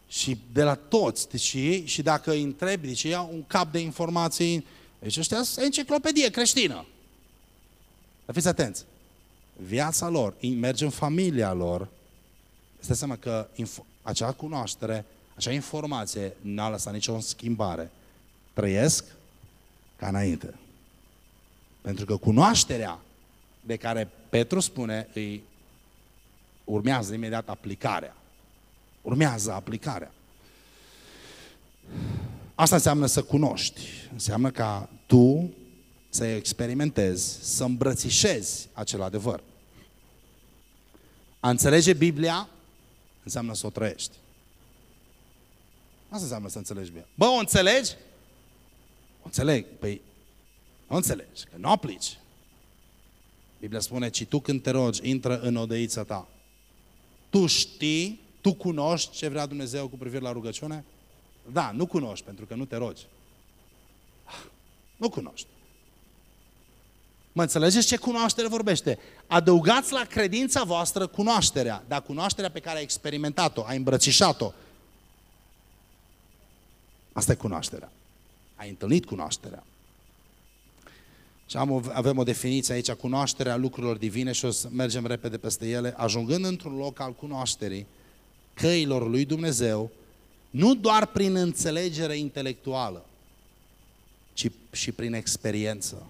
și de la toți, deci ei, și dacă îi întrebi, deci ei au un cap de informații, deci ăștia sunt enciclopedie creștină. Dar fiți atenți, viața lor merge în familia lor, este seama că acea cunoaștere, acea informație n-a lăsat nicio schimbare. Trăiesc ca înainte. Pentru că cunoașterea de care Petru spune îi urmează imediat aplicarea. Urmează aplicarea. Asta înseamnă să cunoști. Înseamnă ca tu să experimentezi, să îmbrățișezi acel adevăr. A înțelege Biblia înseamnă să o trăiești. Asta înseamnă să înțelegi Biblia. Bă, o înțelegi? O înțeleg. Păi, nu înțelegi, că nu aplici. Biblia spune, ci tu când te rogi, intră în odăița ta. Tu știi, tu cunoști ce vrea Dumnezeu cu privire la rugăciune? Da, nu cunoști, pentru că nu te rogi. Nu cunoști. Mă înțelegeți ce cunoaștere vorbește? Adăugați la credința voastră cunoașterea, dar cunoașterea pe care ai experimentat-o, ai îmbrățișat-o. Asta e cunoașterea. Ai întâlnit cunoașterea. Și am, avem o definiție aici, cunoașterea lucrurilor divine și o să mergem repede peste ele, ajungând într-un loc al cunoașterii căilor lui Dumnezeu, nu doar prin înțelegere intelectuală, ci și prin experiență,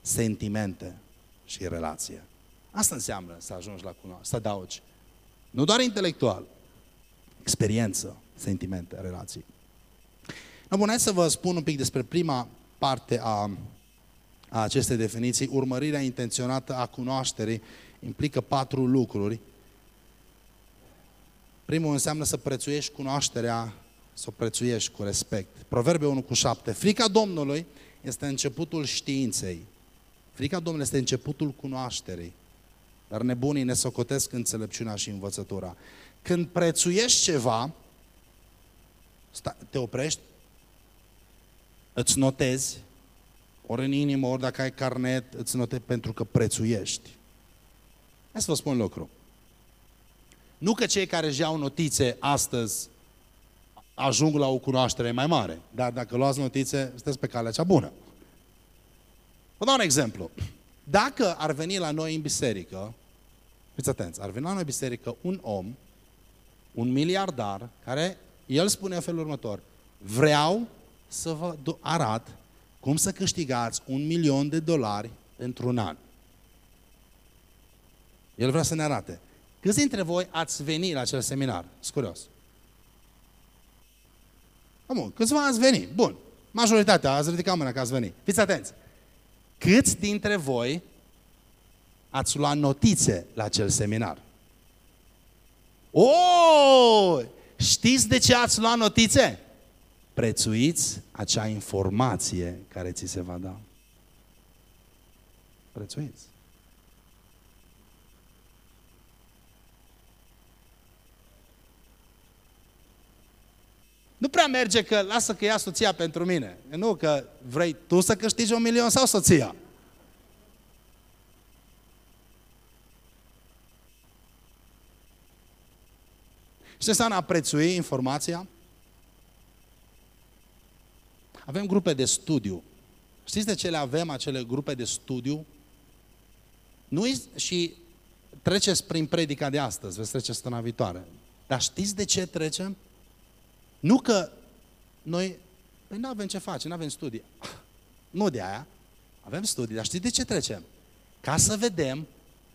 sentimente și relație. Asta înseamnă să ajungi la cunoaștere, să adaugi. Nu doar intelectual, experiență, sentimente, relații. No, bun, hai să vă spun un pic despre prima parte a a acestei definiții, urmărirea intenționată a cunoașterii implică patru lucruri. Primul înseamnă să prețuiești cunoașterea, să o prețuiești cu respect. Proverbe 1 cu 7. Frica Domnului este începutul științei. Frica Domnului este începutul cunoașterii. Dar nebunii ne socotesc înțelepciunea și învățătura. Când prețuiești ceva, te oprești, îți notezi ori în inimă, ori dacă ai carnet, îți note pentru că prețuiești. Hai să vă spun lucru. Nu că cei care își iau notițe astăzi ajung la o cunoaștere mai mare, dar dacă luați notițe, sunteți pe calea cea bună. Vă dau un exemplu. Dacă ar veni la noi în biserică, fiți atenți, ar veni la noi în biserică un om, un miliardar, care el spune în felul următor, vreau să vă arat cum să câștigați un milion de dolari într-un an. El vrea să ne arate. Câți dintre voi ați venit la acel seminar? Sunt curios. Bun, câțiva ați venit. Bun. Majoritatea ați ridicat mâna că ați venit. Fiți atenți. Câți dintre voi ați luat notițe la acel seminar? O, știți de ce ați luat notițe? Prețuiți acea informație care ți se va da. Prețuiți. Nu prea merge că lasă că ia soția pentru mine. Nu că vrei tu să câștigi un milion sau soția. Și ce înseamnă a prețui informația? Avem grupe de studiu. Știți de ce le avem, acele grupe de studiu? Nu și treceți prin predica de astăzi, veți trece săptămâna viitoare. Dar știți de ce trecem? Nu că noi, păi nu avem ce face, nu avem studii. [laughs] Nu de aia, avem studii, dar știți de ce trecem? Ca să vedem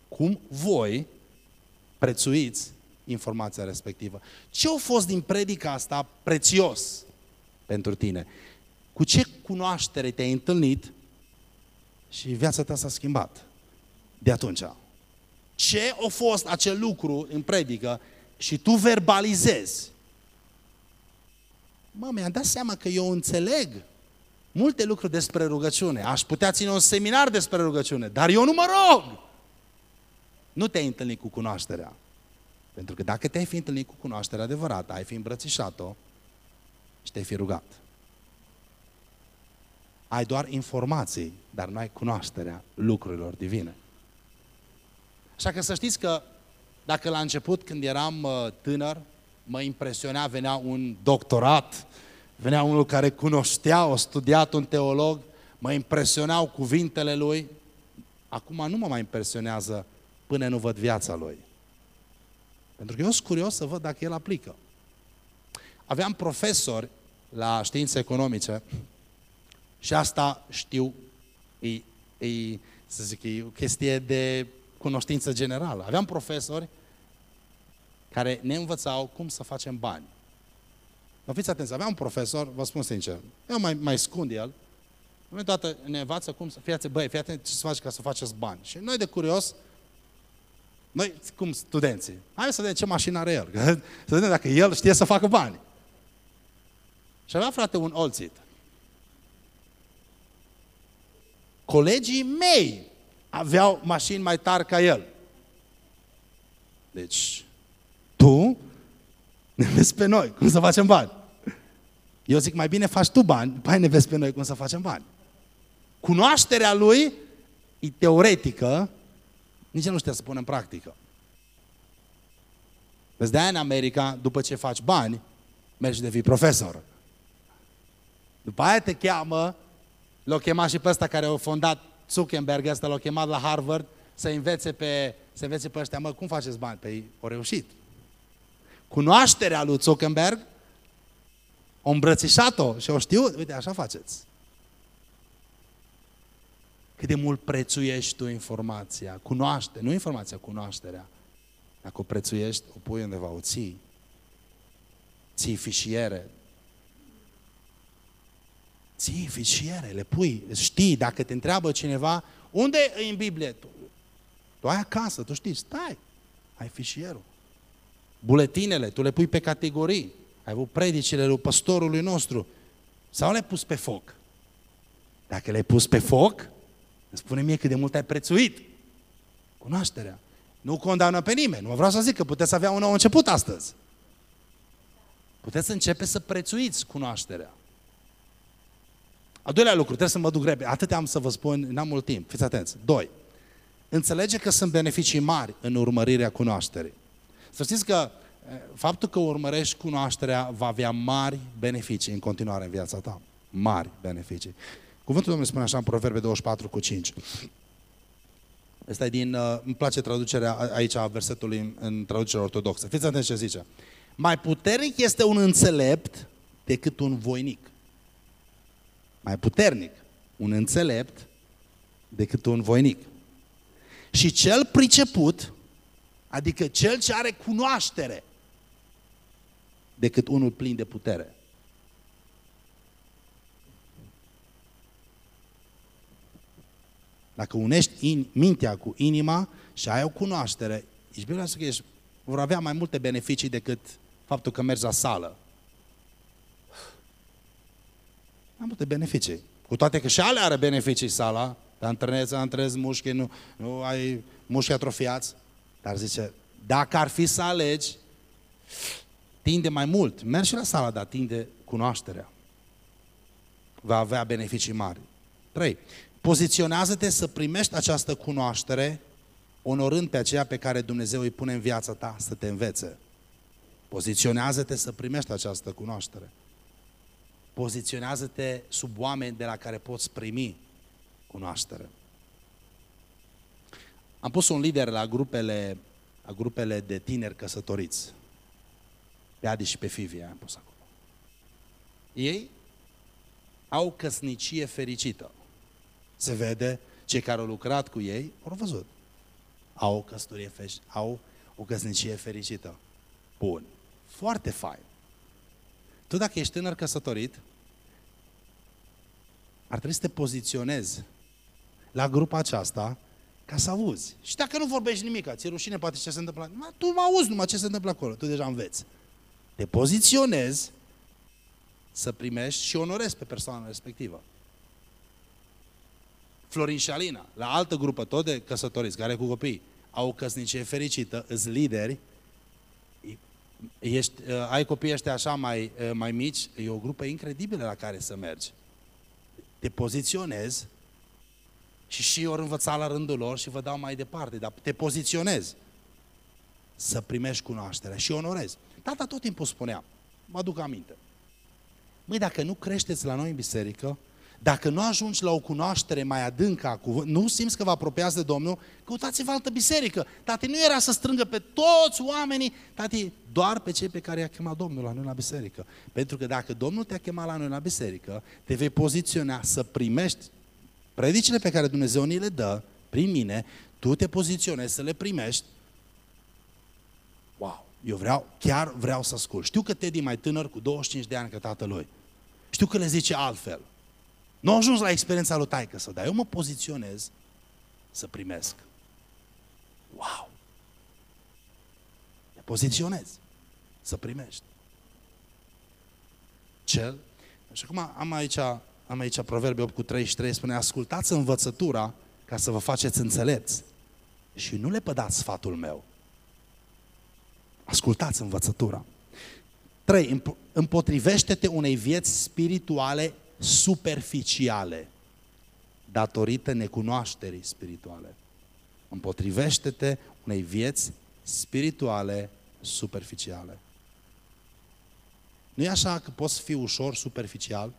cum voi prețuiți informația respectivă. Ce a fost din predica asta prețios pentru tine? Cu ce cunoaștere te-ai întâlnit și viața ta s-a schimbat de atunci? Ce a fost acel lucru în predică și tu verbalizezi? Mă, mi-am dat seama că eu înțeleg multe lucruri despre rugăciune. Aș putea ține un seminar despre rugăciune, dar eu nu mă rog. Nu te-ai întâlnit cu cunoașterea. Pentru că dacă te-ai fi întâlnit cu cunoașterea adevărată, ai fi îmbrățișat-o și te-ai fi rugat. Ai doar informații, dar nu ai cunoașterea lucrurilor divine. Așa că să știți că dacă la început, când eram uh, tânăr, mă impresiona, venea un doctorat, venea unul care cunoștea, o studiat un teolog, mă impresionau cuvintele lui, acum nu mă mai impresionează până nu văd viața lui. Pentru că eu sunt curios să văd dacă el aplică. Aveam profesori la științe economice și asta știu, e, e, să zic, e o chestie de cunoștință generală. Aveam profesori care ne învățau cum să facem bani. Dar fiți atenți, aveam un profesor, vă spun sincer, eu mai, mai scund el, noi toată ne învață cum să, fiați, băi, fii atent ce să faci ca să faceți bani. Și noi de curios, noi, cum studenții, hai să vedem ce mașină are el, [laughs] să vedem dacă el știe să facă bani. Și avea, frate, un olțit. Colegii mei aveau mașini mai tari ca el. Deci, tu ne vezi pe noi cum să facem bani. Eu zic, mai bine faci tu bani, mai ne vezi pe noi cum să facem bani. Cunoașterea lui e teoretică, nici nu știa să pună în practică. Vezi, de în America, după ce faci bani, mergi de devii profesor. După aia te cheamă, l-au chemat și pe ăsta care a fondat Zuckerberg, ăsta l-a chemat la Harvard, să învețe pe, să învețe pe ăștia, mă, cum faceți bani? Păi, au reușit. Cunoașterea lui Zuckerberg, o îmbrățișat-o și o știu, uite, așa faceți. Cât de mult prețuiești tu informația, cunoaște, nu informația, cunoașterea. Dacă o prețuiești, o pui undeva, o ții. Ții fișiere. Ții fișiere, le pui, știi, dacă te întreabă cineva, unde e în Biblie? Tu, tu ai acasă, tu știi, stai, ai fișierul. Buletinele, tu le pui pe categorii. Ai avut predicile lui pastorului nostru. Sau le-ai pus pe foc? Dacă le-ai pus pe foc, îmi spune mie cât de mult ai prețuit. Cunoașterea. Nu condamnă pe nimeni. Nu vreau să zic că puteți avea un nou început astăzi. Puteți începe să prețuiți cunoașterea. A doilea lucru, trebuie să mă duc repede. Atât am să vă spun, n-am mult timp. Fiți atenți. Doi. Înțelege că sunt beneficii mari în urmărirea cunoașterii. Să știți că faptul că urmărești cunoașterea va avea mari beneficii în continuare în viața ta. Mari beneficii. Cuvântul Domnului spune așa în Proverbe 24 cu 5. Asta e din, uh, îmi place traducerea aici a versetului în, în traducerea ortodoxă. Fiți atenți ce zice. Mai puternic este un înțelept decât un voinic. Mai puternic un înțelept decât un voinic. Și cel priceput, adică cel ce are cunoaștere, decât unul plin de putere. Dacă unești in, mintea cu inima și ai o cunoaștere, ești bine că ești, vor avea mai multe beneficii decât faptul că mergi la sală. Am multe beneficii. Cu toate că și alea are beneficii sala, te antrenezi, antrenezi mușchi, nu, nu ai mușchi atrofiați. Dar zice, dacă ar fi să alegi, tinde mai mult. Mergi și la sala, dar tinde cunoașterea. Va avea beneficii mari. 3. Poziționează-te să primești această cunoaștere onorând pe aceea pe care Dumnezeu îi pune în viața ta să te învețe. Poziționează-te să primești această cunoaștere. Poziționează-te sub oameni de la care poți primi cunoaștere. Am pus un lider la grupele, la grupele de tineri căsătoriți. Pe Adi și pe Fivia am pus acolo. Ei au căsnicie fericită. Se vede, cei care au lucrat cu ei au văzut. Au o căsătorie fericită, au o căsnicie fericită. Bun. Foarte fain. Tu dacă ești tânăr căsătorit, ar trebui să te poziționezi la grupa aceasta ca să auzi. Și dacă nu vorbești nimic, ți-e rușine poate ce se întâmplă, tu mă auzi numai ce se întâmplă acolo, tu deja înveți. Te poziționezi să primești și onorezi pe persoana respectivă. Florin și Alina, la altă grupă tot de căsătoriți, care cu copii, au o căsnicie fericită, îți lideri, ești, uh, ai copii ăștia așa mai, uh, mai mici, e o grupă incredibilă la care să mergi. Te poziționezi și și ori învăța la rândul lor și vă dau mai departe, dar te poziționezi să primești cunoașterea și onorezi. Tata tot timpul spunea, mă aduc aminte, măi, dacă nu creșteți la noi în biserică, dacă nu ajungi la o cunoaștere mai adâncă a cuvânt, nu simți că vă apropiați de Domnul, căutați-vă altă biserică. Tati nu era să strângă pe toți oamenii, tati, doar pe cei pe care i-a chemat Domnul la noi la biserică. Pentru că dacă Domnul te-a chemat la noi la biserică, te vei poziționa să primești predicile pe care Dumnezeu ni le dă, prin mine, tu te poziționezi să le primești. Wow, eu vreau, chiar vreau să ascult. Știu că Teddy mai tânăr, cu 25 de ani ca tatălui. Știu că le zice altfel. Nu au ajuns la experiența lui taică să, dar eu mă poziționez să primesc. Wow! Te poziționez să primești. Cel, și acum am aici, am aici Proverbe 8 cu 33, spune, ascultați învățătura ca să vă faceți înțelepți și nu le pădați sfatul meu. Ascultați învățătura. 3. Împotrivește-te unei vieți spirituale superficiale datorită necunoașterii spirituale. Împotrivește-te unei vieți spirituale superficiale. Nu e așa că poți fi ușor superficial?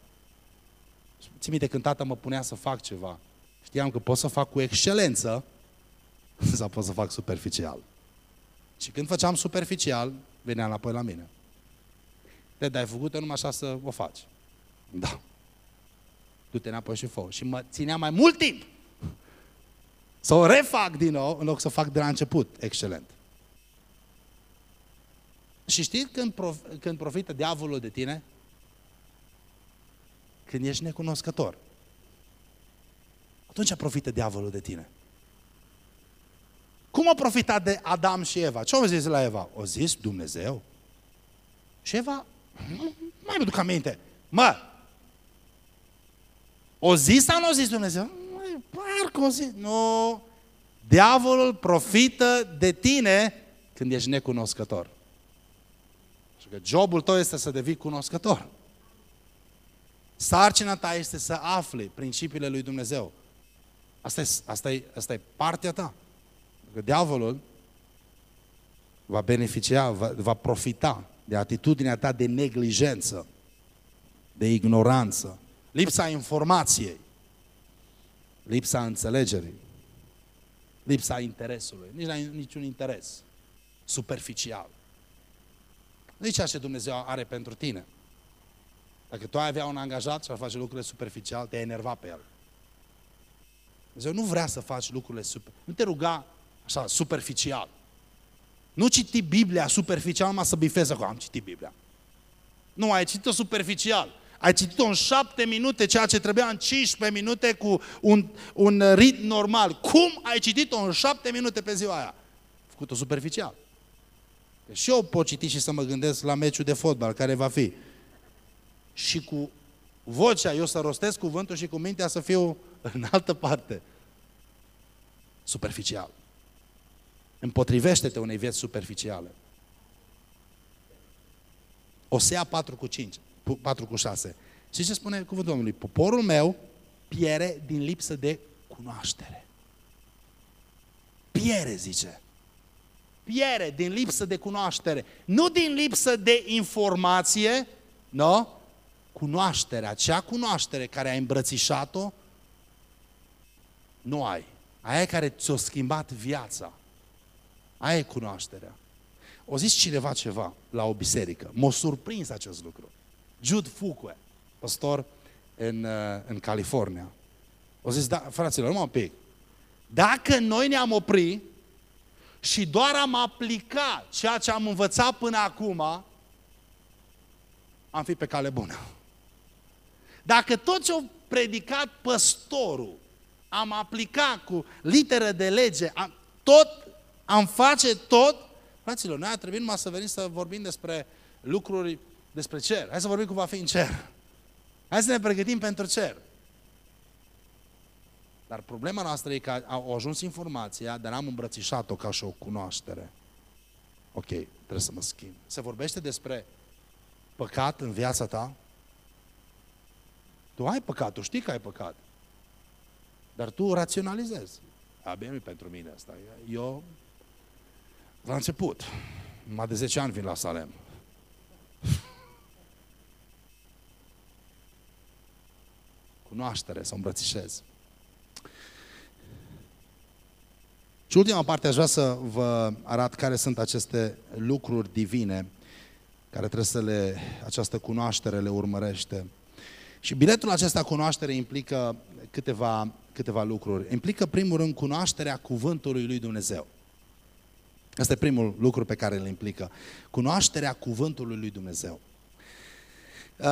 Ții minte când tata mă punea să fac ceva, știam că pot să fac cu excelență [laughs] sau pot să fac superficial. Și când făceam superficial, venea înapoi la mine. Te dai făcut numai așa să o faci. Da du-te înapoi și fă Și mă ținea mai mult timp să o refac din nou, în loc să o fac de la început. Excelent. Și știți când, prof- când profită diavolul de tine? Când ești necunoscător. Atunci profită diavolul de tine. Cum a profitat de Adam și Eva? Ce au zis la Eva? O zis Dumnezeu. Și Eva, mai mă duc aminte, mă, o zis sau nu o zis Dumnezeu? Parcă o zis. Nu. Diavolul profită de tine când ești necunoscător. Și că jobul tău este să devii cunoscător. Sarcina ta este să afli principiile lui Dumnezeu. Asta e, asta e, asta e partea ta. Că diavolul va beneficia, va, va profita de atitudinea ta de neglijență, de ignoranță, lipsa informației, lipsa înțelegerii, lipsa interesului, nici n-ai niciun interes superficial. Nu ceea ce Dumnezeu are pentru tine. Dacă tu ai avea un angajat și ar face lucrurile superficial, te-ai enerva pe el. Dumnezeu nu vrea să faci lucrurile super... Nu te ruga așa, superficial. Nu citi Biblia superficial, numai să bifezi acolo. Am citit Biblia. Nu, ai citit-o superficial. Ai citit-o în șapte minute, ceea ce trebuia în 15 minute cu un, un ritm normal. Cum ai citit-o în șapte minute pe ziua aia? Făcut-o superficial. Și eu pot citi și să mă gândesc la meciul de fotbal care va fi. Și cu vocea, eu să rostesc cuvântul și cu mintea să fiu [laughs] în altă parte. Superficial. Împotrivește-te unei vieți superficiale. Osea 4 cu 5, 4 cu 6. Și ce spune cuvântul Domnului? Poporul meu piere din lipsă de cunoaștere. Piere, zice. Piere din lipsă de cunoaștere. Nu din lipsă de informație, nu? Cunoașterea, acea cunoaștere care ai îmbrățișat-o, nu ai. Aia care ți-a schimbat viața. Aia e cunoașterea. O zis cineva ceva la o biserică. M-a surprins acest lucru. Jude Fuqua, pastor în, uh, în California. O zis, da, fraților, numai un pic. Dacă noi ne-am oprit și doar am aplicat ceea ce am învățat până acum, am fi pe cale bună. Dacă tot ce a predicat păstorul am aplicat cu literă de lege, am, tot, am face tot, fraților, noi ar trebui numai să venim să vorbim despre lucruri, despre cer. Hai să vorbim cum va fi în cer. Hai să ne pregătim pentru cer. Dar problema noastră e că au ajuns informația, dar n-am îmbrățișat-o ca și o cunoaștere. Ok, trebuie să mă schimb. Se vorbește despre păcat în viața ta? Tu ai păcat, tu știi că ai păcat. Dar tu raționalizezi. Abia nu pentru mine asta. Eu, la început, mai de 10 ani vin la Salem. Cunoaștere, să îmbrățișez. Și ultima parte aș vrea să vă arăt care sunt aceste lucruri divine care trebuie să le, această cunoaștere le urmărește. Și biletul acesta cunoaștere implică câteva, câteva lucruri. Implică, primul rând, cunoașterea cuvântului lui Dumnezeu. Asta e primul lucru pe care îl implică. Cunoașterea cuvântului lui Dumnezeu. Uh,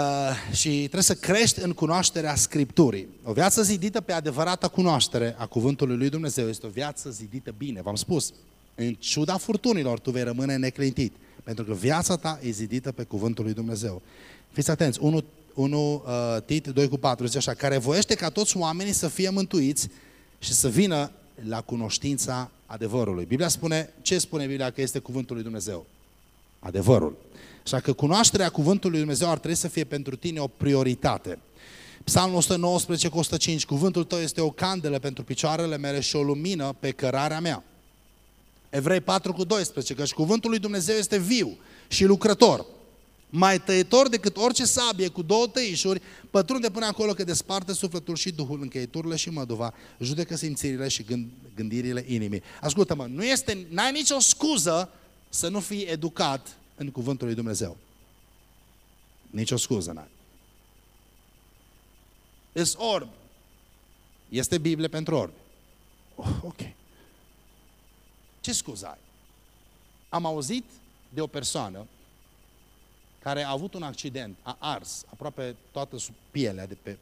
și trebuie să crești în cunoașterea Scripturii. O viață zidită pe adevărata cunoaștere a cuvântului lui Dumnezeu este o viață zidită bine. V-am spus, în ciuda furtunilor tu vei rămâne neclintit, pentru că viața ta e zidită pe cuvântul lui Dumnezeu. Fiți atenți, 1, 1 uh, Tit 2 cu 4 zice așa, care voiește ca toți oamenii să fie mântuiți și să vină la cunoștința adevărului. Biblia spune, ce spune Biblia că este cuvântul lui Dumnezeu? Adevărul. Așa că cunoașterea cuvântului lui Dumnezeu ar trebui să fie pentru tine o prioritate. Psalmul 119 cu 105, cuvântul tău este o candelă pentru picioarele mele și o lumină pe cărarea mea. Evrei 4 cu 12, căci cuvântul lui Dumnezeu este viu și lucrător, mai tăietor decât orice sabie cu două tăișuri, pătrunde până acolo că desparte sufletul și duhul, încheieturile și măduva, judecă simțirile și gând, gândirile inimii. Ascultă-mă, nu este, n-ai nicio scuză să nu fii educat în cuvântul lui Dumnezeu. Nici o scuză n-ai. Is orb. Este Biblie pentru orbi. Oh, ok. Ce scuză ai? Am auzit de o persoană care a avut un accident, a ars aproape toată pielea de pe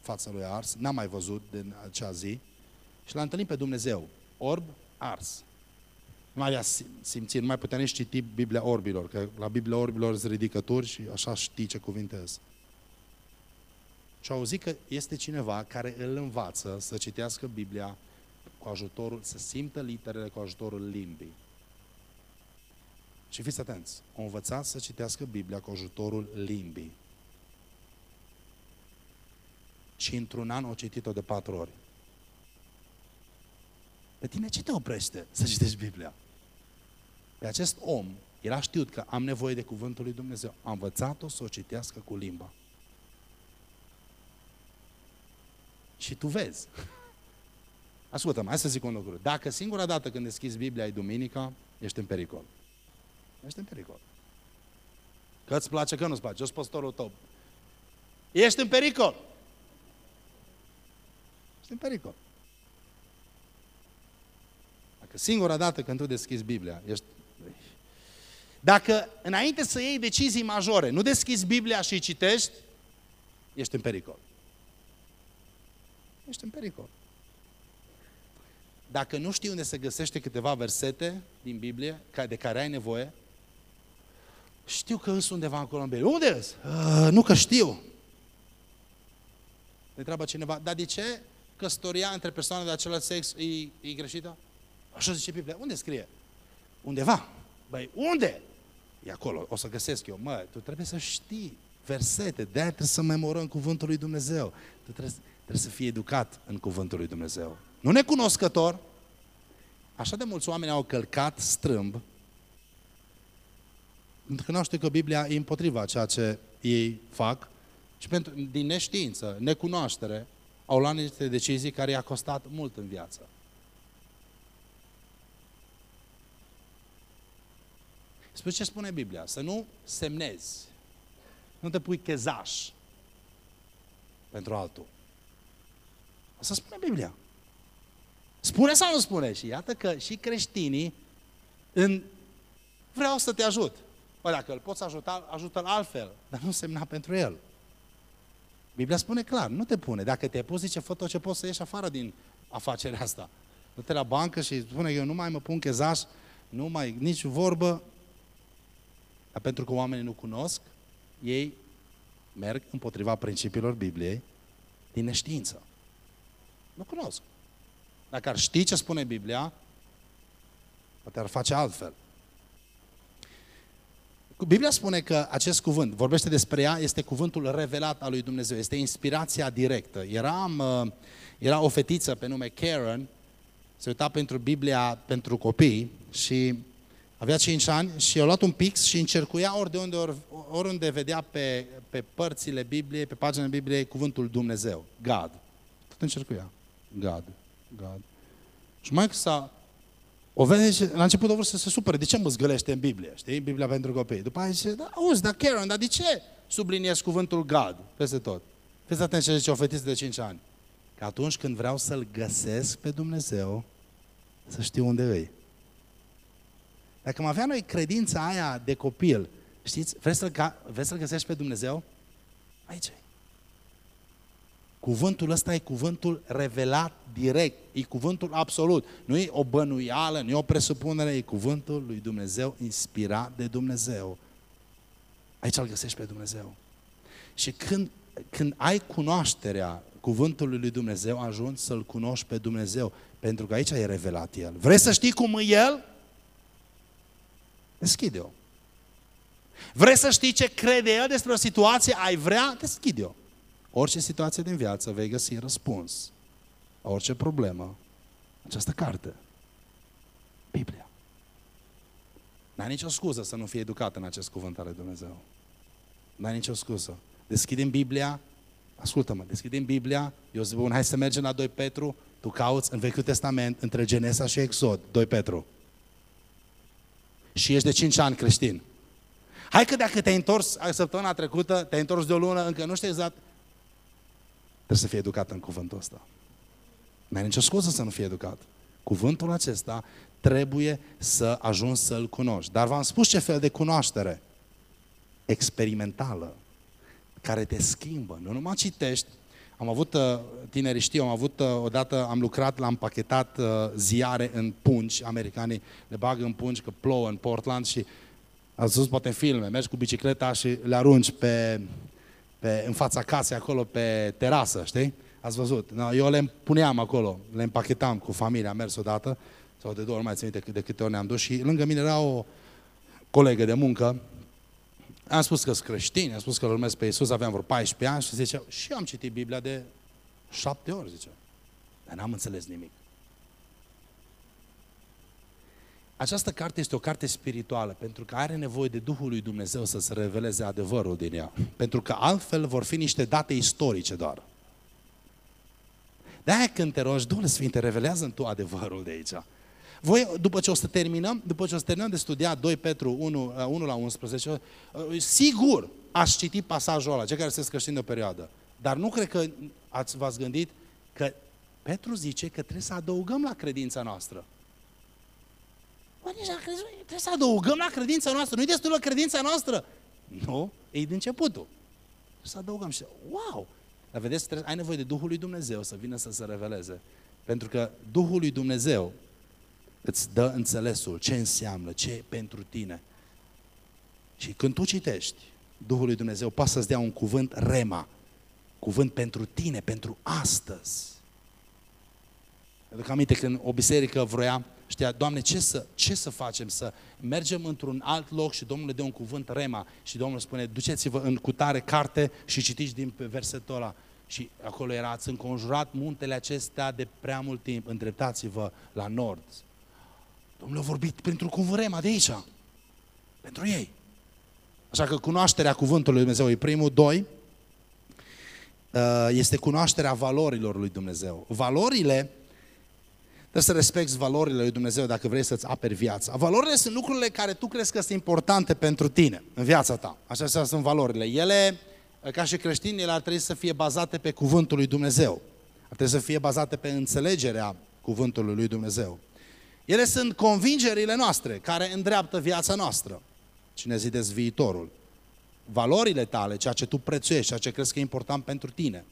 fața lui a ars, n-am mai văzut din acea zi, și l-a întâlnit pe Dumnezeu, orb, ars nu avea simțiri, nu mai putea nici citi Biblia orbilor, că la Biblia orbilor sunt ridicături și așa știi ce cuvinte sunt. Și au auzit că este cineva care îl învață să citească Biblia cu ajutorul, să simtă literele cu ajutorul limbii. Și fiți atenți, au învățat să citească Biblia cu ajutorul limbii. Și într-un an au citit-o de patru ori. Pe tine ce te oprește să citești Biblia? Pe acest om, el a știut că am nevoie de cuvântul lui Dumnezeu. A învățat-o să o citească cu limba. Și tu vezi. [laughs] Ascultă-mă, hai să zic un lucru. Dacă singura dată când deschizi Biblia e duminica, ești în pericol. Ești în pericol. Că îți place, că nu-ți place. Eu sunt păstorul tău. Ești în pericol. Ești în pericol. Dacă singura dată când tu deschizi Biblia, ești dacă înainte să iei decizii majore, nu deschizi Biblia și citești, ești în pericol. Ești în pericol. Dacă nu știi unde se găsește câteva versete din Biblie de care ai nevoie, știu că sunt undeva acolo în Biblie. Unde sunt? Uh, nu că știu. Ne întreabă cineva, dar de ce căsătoria între persoane de același sex e, e greșită? Așa zice Biblia. Unde scrie? Undeva. Băi, unde? E acolo, o să găsesc eu. Mă, tu trebuie să știi versete, de trebuie să memorăm cuvântul lui Dumnezeu. Tu trebuie, trebuie să fii educat în cuvântul lui Dumnezeu. Nu necunoscător. Așa de mulți oameni au călcat strâmb pentru că nu știu că Biblia e împotriva ceea ce ei fac și pentru, din neștiință, necunoaștere, au luat niște decizii care i-a costat mult în viață. Spune ce spune Biblia? Să nu semnezi. Nu te pui chezaș pentru altul. Asta spune Biblia. Spune sau nu spune? Și iată că și creștinii în... vreau să te ajut. Bă, dacă îl poți ajuta, ajută-l altfel, dar nu semna pentru el. Biblia spune clar, nu te pune. Dacă te pus, zice, fă tot ce poți să ieși afară din afacerea asta. Du-te la bancă și spune, eu nu mai mă pun chezaș, nu mai, nici vorbă. Dar pentru că oamenii nu cunosc, ei merg împotriva principiilor Bibliei din neștiință. Nu cunosc. Dacă ar ști ce spune Biblia, poate ar face altfel. Biblia spune că acest cuvânt, vorbește despre ea, este cuvântul revelat al lui Dumnezeu, este inspirația directă. Era, era o fetiță pe nume Karen, se uita pentru Biblia pentru copii și avea 5 ani și a luat un pix și încercuia ori de unde, ori, oriunde vedea pe, pe părțile Bibliei, pe paginile Bibliei, cuvântul Dumnezeu, God. Tot încercuia. God, God. Și mai s-a o vede și la început o vrut să se supere. De ce mă zgălește în Biblie? Știi? Biblia pentru copii. După aia zice, da, auzi, dar Karen, dar de ce subliniez cuvântul God peste tot? Fiți atent ce zice o fetiță de 5 ani. Că atunci când vreau să-L găsesc pe Dumnezeu, să știu unde îi. Dacă am avea noi credința aia de copil, știți, vreți să-L, vreți să găsești pe Dumnezeu? Aici e. Cuvântul ăsta e cuvântul revelat direct, e cuvântul absolut. Nu e o bănuială, nu e o presupunere, e cuvântul lui Dumnezeu inspirat de Dumnezeu. Aici îl găsești pe Dumnezeu. Și când, când ai cunoașterea cuvântului lui Dumnezeu, ajungi să-L cunoști pe Dumnezeu, pentru că aici e revelat El. Vrei să știi cum e El? Deschide-o. Vrei să știi ce crede El despre o situație? Ai vrea? Deschide-o orice situație din viață vei găsi răspuns la orice problemă. Această carte. Biblia. N-ai nicio scuză să nu fii educat în acest cuvânt al lui Dumnezeu. N-ai nicio scuză. Deschidem Biblia, ascultă-mă, deschidem Biblia, eu zic, bun, hai să mergem la 2 Petru, tu cauți în Vechiul Testament, între Genesa și Exod, 2 Petru. Și ești de 5 ani creștin. Hai că dacă te-ai întors săptămâna trecută, te-ai întors de o lună, încă nu știi exact, Trebuie să fie educat în cuvântul ăsta. Nu ai nicio scuză să nu fie educat. Cuvântul acesta trebuie să ajungi să-l cunoști. Dar v-am spus ce fel de cunoaștere. Experimentală. Care te schimbă. Nu numai citești. Am avut, uh, tinerii știu, am avut uh, odată, am lucrat, l-am pachetat uh, ziare în pungi, americanii le bagă în pungi că plouă în Portland și ați văzut poate în filme, mergi cu bicicleta și le arunci pe pe, în fața casei, acolo pe terasă, știi? Ați văzut? No, eu le puneam acolo, le împachetam cu familia, am mers odată, sau de două ori mai țin minte de câte ori ne-am dus și lângă mine era o colegă de muncă, am spus că sunt creștini, am spus că îl urmez pe Iisus, aveam vreo 14 ani și zice, și am citit Biblia de șapte ori, zice. Dar n-am înțeles nimic. Această carte este o carte spirituală, pentru că are nevoie de Duhul lui Dumnezeu să se reveleze adevărul din ea. Pentru că altfel vor fi niște date istorice doar. De-aia când te rogi, Duhul Sfinte, revelează în tu adevărul de aici. Voi, după ce o să terminăm, după ce o să terminăm de studiat 2 Petru 1, 1 la 11, uh, sigur aș citi pasajul ăla, cei care se creștini de o perioadă. Dar nu cred că ați, v-ați gândit că Petru zice că trebuie să adăugăm la credința noastră. Bă, nici la crezut, trebuie să adăugăm la credința noastră. Nu-i destul la credința noastră. Nu, e din începutul. Trebuie să adăugăm și wow! Dar vedeți, trebuie, ai nevoie de Duhul lui Dumnezeu să vină să se reveleze. Pentru că Duhul lui Dumnezeu îți dă înțelesul ce înseamnă, ce e pentru tine. Și când tu citești, Duhul lui Dumnezeu poate să-ți dea un cuvânt rema. Cuvânt pentru tine, pentru astăzi. Aduc aminte când o biserică vroia, știa, Doamne, ce să, ce să facem? Să mergem într-un alt loc și Domnul le dă un cuvânt rema și Domnul spune, duceți-vă în cutare carte și citiți din versetul ăla. Și acolo era, ați înconjurat muntele acestea de prea mult timp, îndreptați-vă la nord. Domnul a vorbit pentru cuvânt rema de aici, pentru ei. Așa că cunoașterea cuvântului lui Dumnezeu e primul, doi, uh, este cunoașterea valorilor lui Dumnezeu. Valorile Trebuie să respecti valorile lui Dumnezeu dacă vrei să-ți aperi viața. Valorile sunt lucrurile care tu crezi că sunt importante pentru tine, în viața ta. Așa sunt valorile. Ele, ca și creștini, ele ar trebui să fie bazate pe cuvântul lui Dumnezeu. Ar trebui să fie bazate pe înțelegerea cuvântului lui Dumnezeu. Ele sunt convingerile noastre care îndreaptă viața noastră. Cine zideți viitorul. Valorile tale, ceea ce tu prețuiești, ceea ce crezi că e important pentru tine.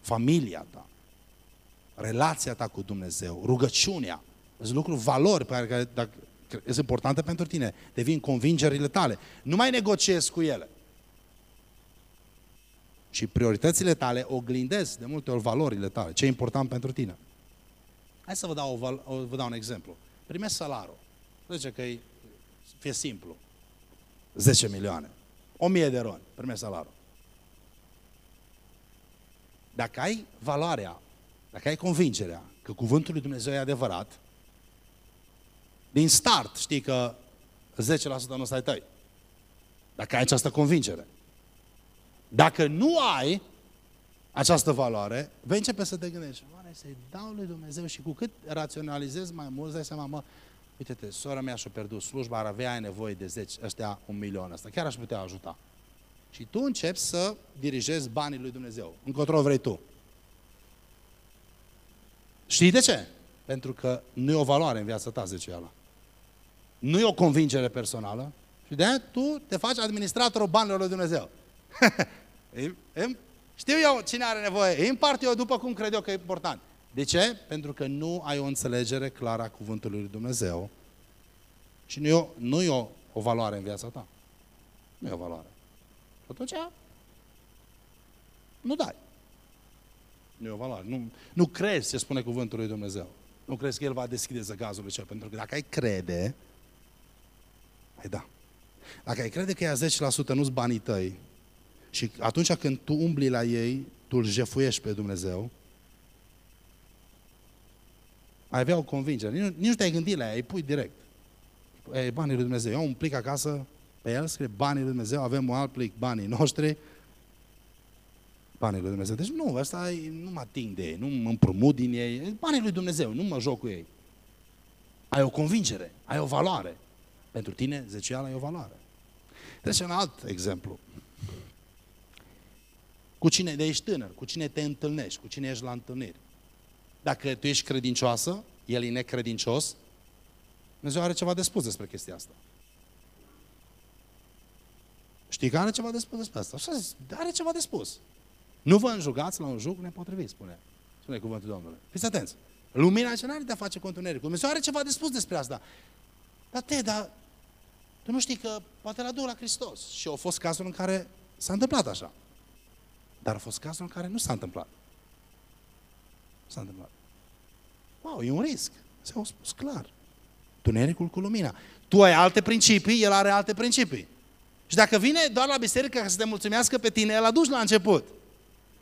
Familia ta relația ta cu Dumnezeu, rugăciunea, sunt lucruri, valori pe care dacă, sunt importante pentru tine, devin convingerile tale. Nu mai negociezi cu ele. Și prioritățile tale oglindesc de multe ori valorile tale, ce e important pentru tine. Hai să vă dau, o, vă dau un exemplu. Primești salarul. Zice că e, fie simplu. 10 milioane. 1000 de roni. Primești salarul. Dacă ai valoarea dacă ai convingerea că cuvântul lui Dumnezeu e adevărat, din start știi că 10% nu stai tăi. Dacă ai această convingere. Dacă nu ai această valoare, vei începe să te gândești, oare să-i dau lui Dumnezeu și cu cât raționalizezi mai mult, îți dai seama, mă, uite-te, sora mea și-a pierdut slujba, ar avea nevoie de 10, ăștia un milion ăsta, chiar aș putea ajuta. Și tu începi să dirigezi banii lui Dumnezeu. Încotro vrei tu. Știi de ce? Pentru că nu e o valoare în viața ta, zice ala. Nu e o convingere personală. Și de tu te faci administratorul banilor lui Dumnezeu. [laughs] Știu eu cine are nevoie. Îi împart eu după cum cred eu că e important. De ce? Pentru că nu ai o înțelegere clară a cuvântului lui Dumnezeu și nu e o, nu e o, o valoare în viața ta. Nu e o valoare. Și atunci nu dai. Nu e o valoare. Nu, nu crezi ce spune cuvântul lui Dumnezeu. Nu crezi că El va deschide zăgazul lui cel. Pentru că dacă ai crede, ai da. Dacă ai crede că e 10% nu-s banii tăi și atunci când tu umbli la ei, tu îl jefuiești pe Dumnezeu, ai avea o convingere. Nici, nici nu te-ai gândit la ea, îi pui direct. E banii lui Dumnezeu. Eu un plic acasă, pe el scrie banii lui Dumnezeu, avem un alt plic, banii noștri, banii lui Dumnezeu. Deci nu, asta nu mă ating de ei, nu mă împrumut din ei, banii lui Dumnezeu, nu mă joc cu ei. Ai o convingere, ai o valoare. Pentru tine, zeciala e o valoare. Deci un alt exemplu. Cu cine de ești tânăr, cu cine te întâlnești, cu cine ești la întâlniri. Dacă tu ești credincioasă, el e necredincios, Dumnezeu are ceva de spus despre chestia asta. Știi că are ceva de spus despre asta? Așa, are ceva de spus. Nu vă înjugați la un juc nepotrivit, spune. Spune cuvântul Domnului. Fiți atenți. Lumina ce are de a face cu întunericul. Dumnezeu are ceva de spus despre asta. Dar te, dar tu nu știi că poate l-a la Hristos. Și au fost cazuri în care s-a întâmplat așa. Dar au fost cazuri în care nu s-a întâmplat. S-a întâmplat. Wow, e un risc. S-au spus clar. Tunericul cu lumina. Tu ai alte principii, el are alte principii. Și dacă vine doar la biserică ca să te mulțumească pe tine, el a dus la început.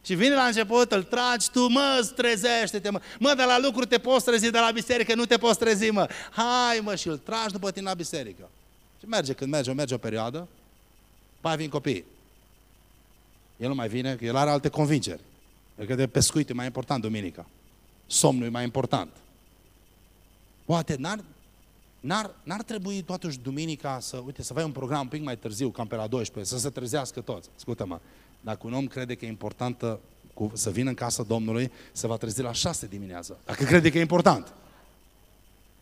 Și vine la început, îl tragi tu, mă, trezește-te, mă. Mă, de la lucru te poți trezi, de la biserică nu te poți trezi, mă. Hai, mă, și îl tragi după tine la biserică. Și merge, când merge, merge o perioadă, mai vin copiii. El nu mai vine, că el are alte convingeri. El crede pescuit e mai important duminica. Somnul e mai important. Poate n-ar, n-ar, n-ar trebui totuși duminica să, uite, să fai un program un pic mai târziu, cam pe la 12, să se trezească toți. Ascultă-mă, dacă un om crede că e importantă cu, să vină în casa Domnului, se va trezi la șase dimineața. Dacă crede că e important.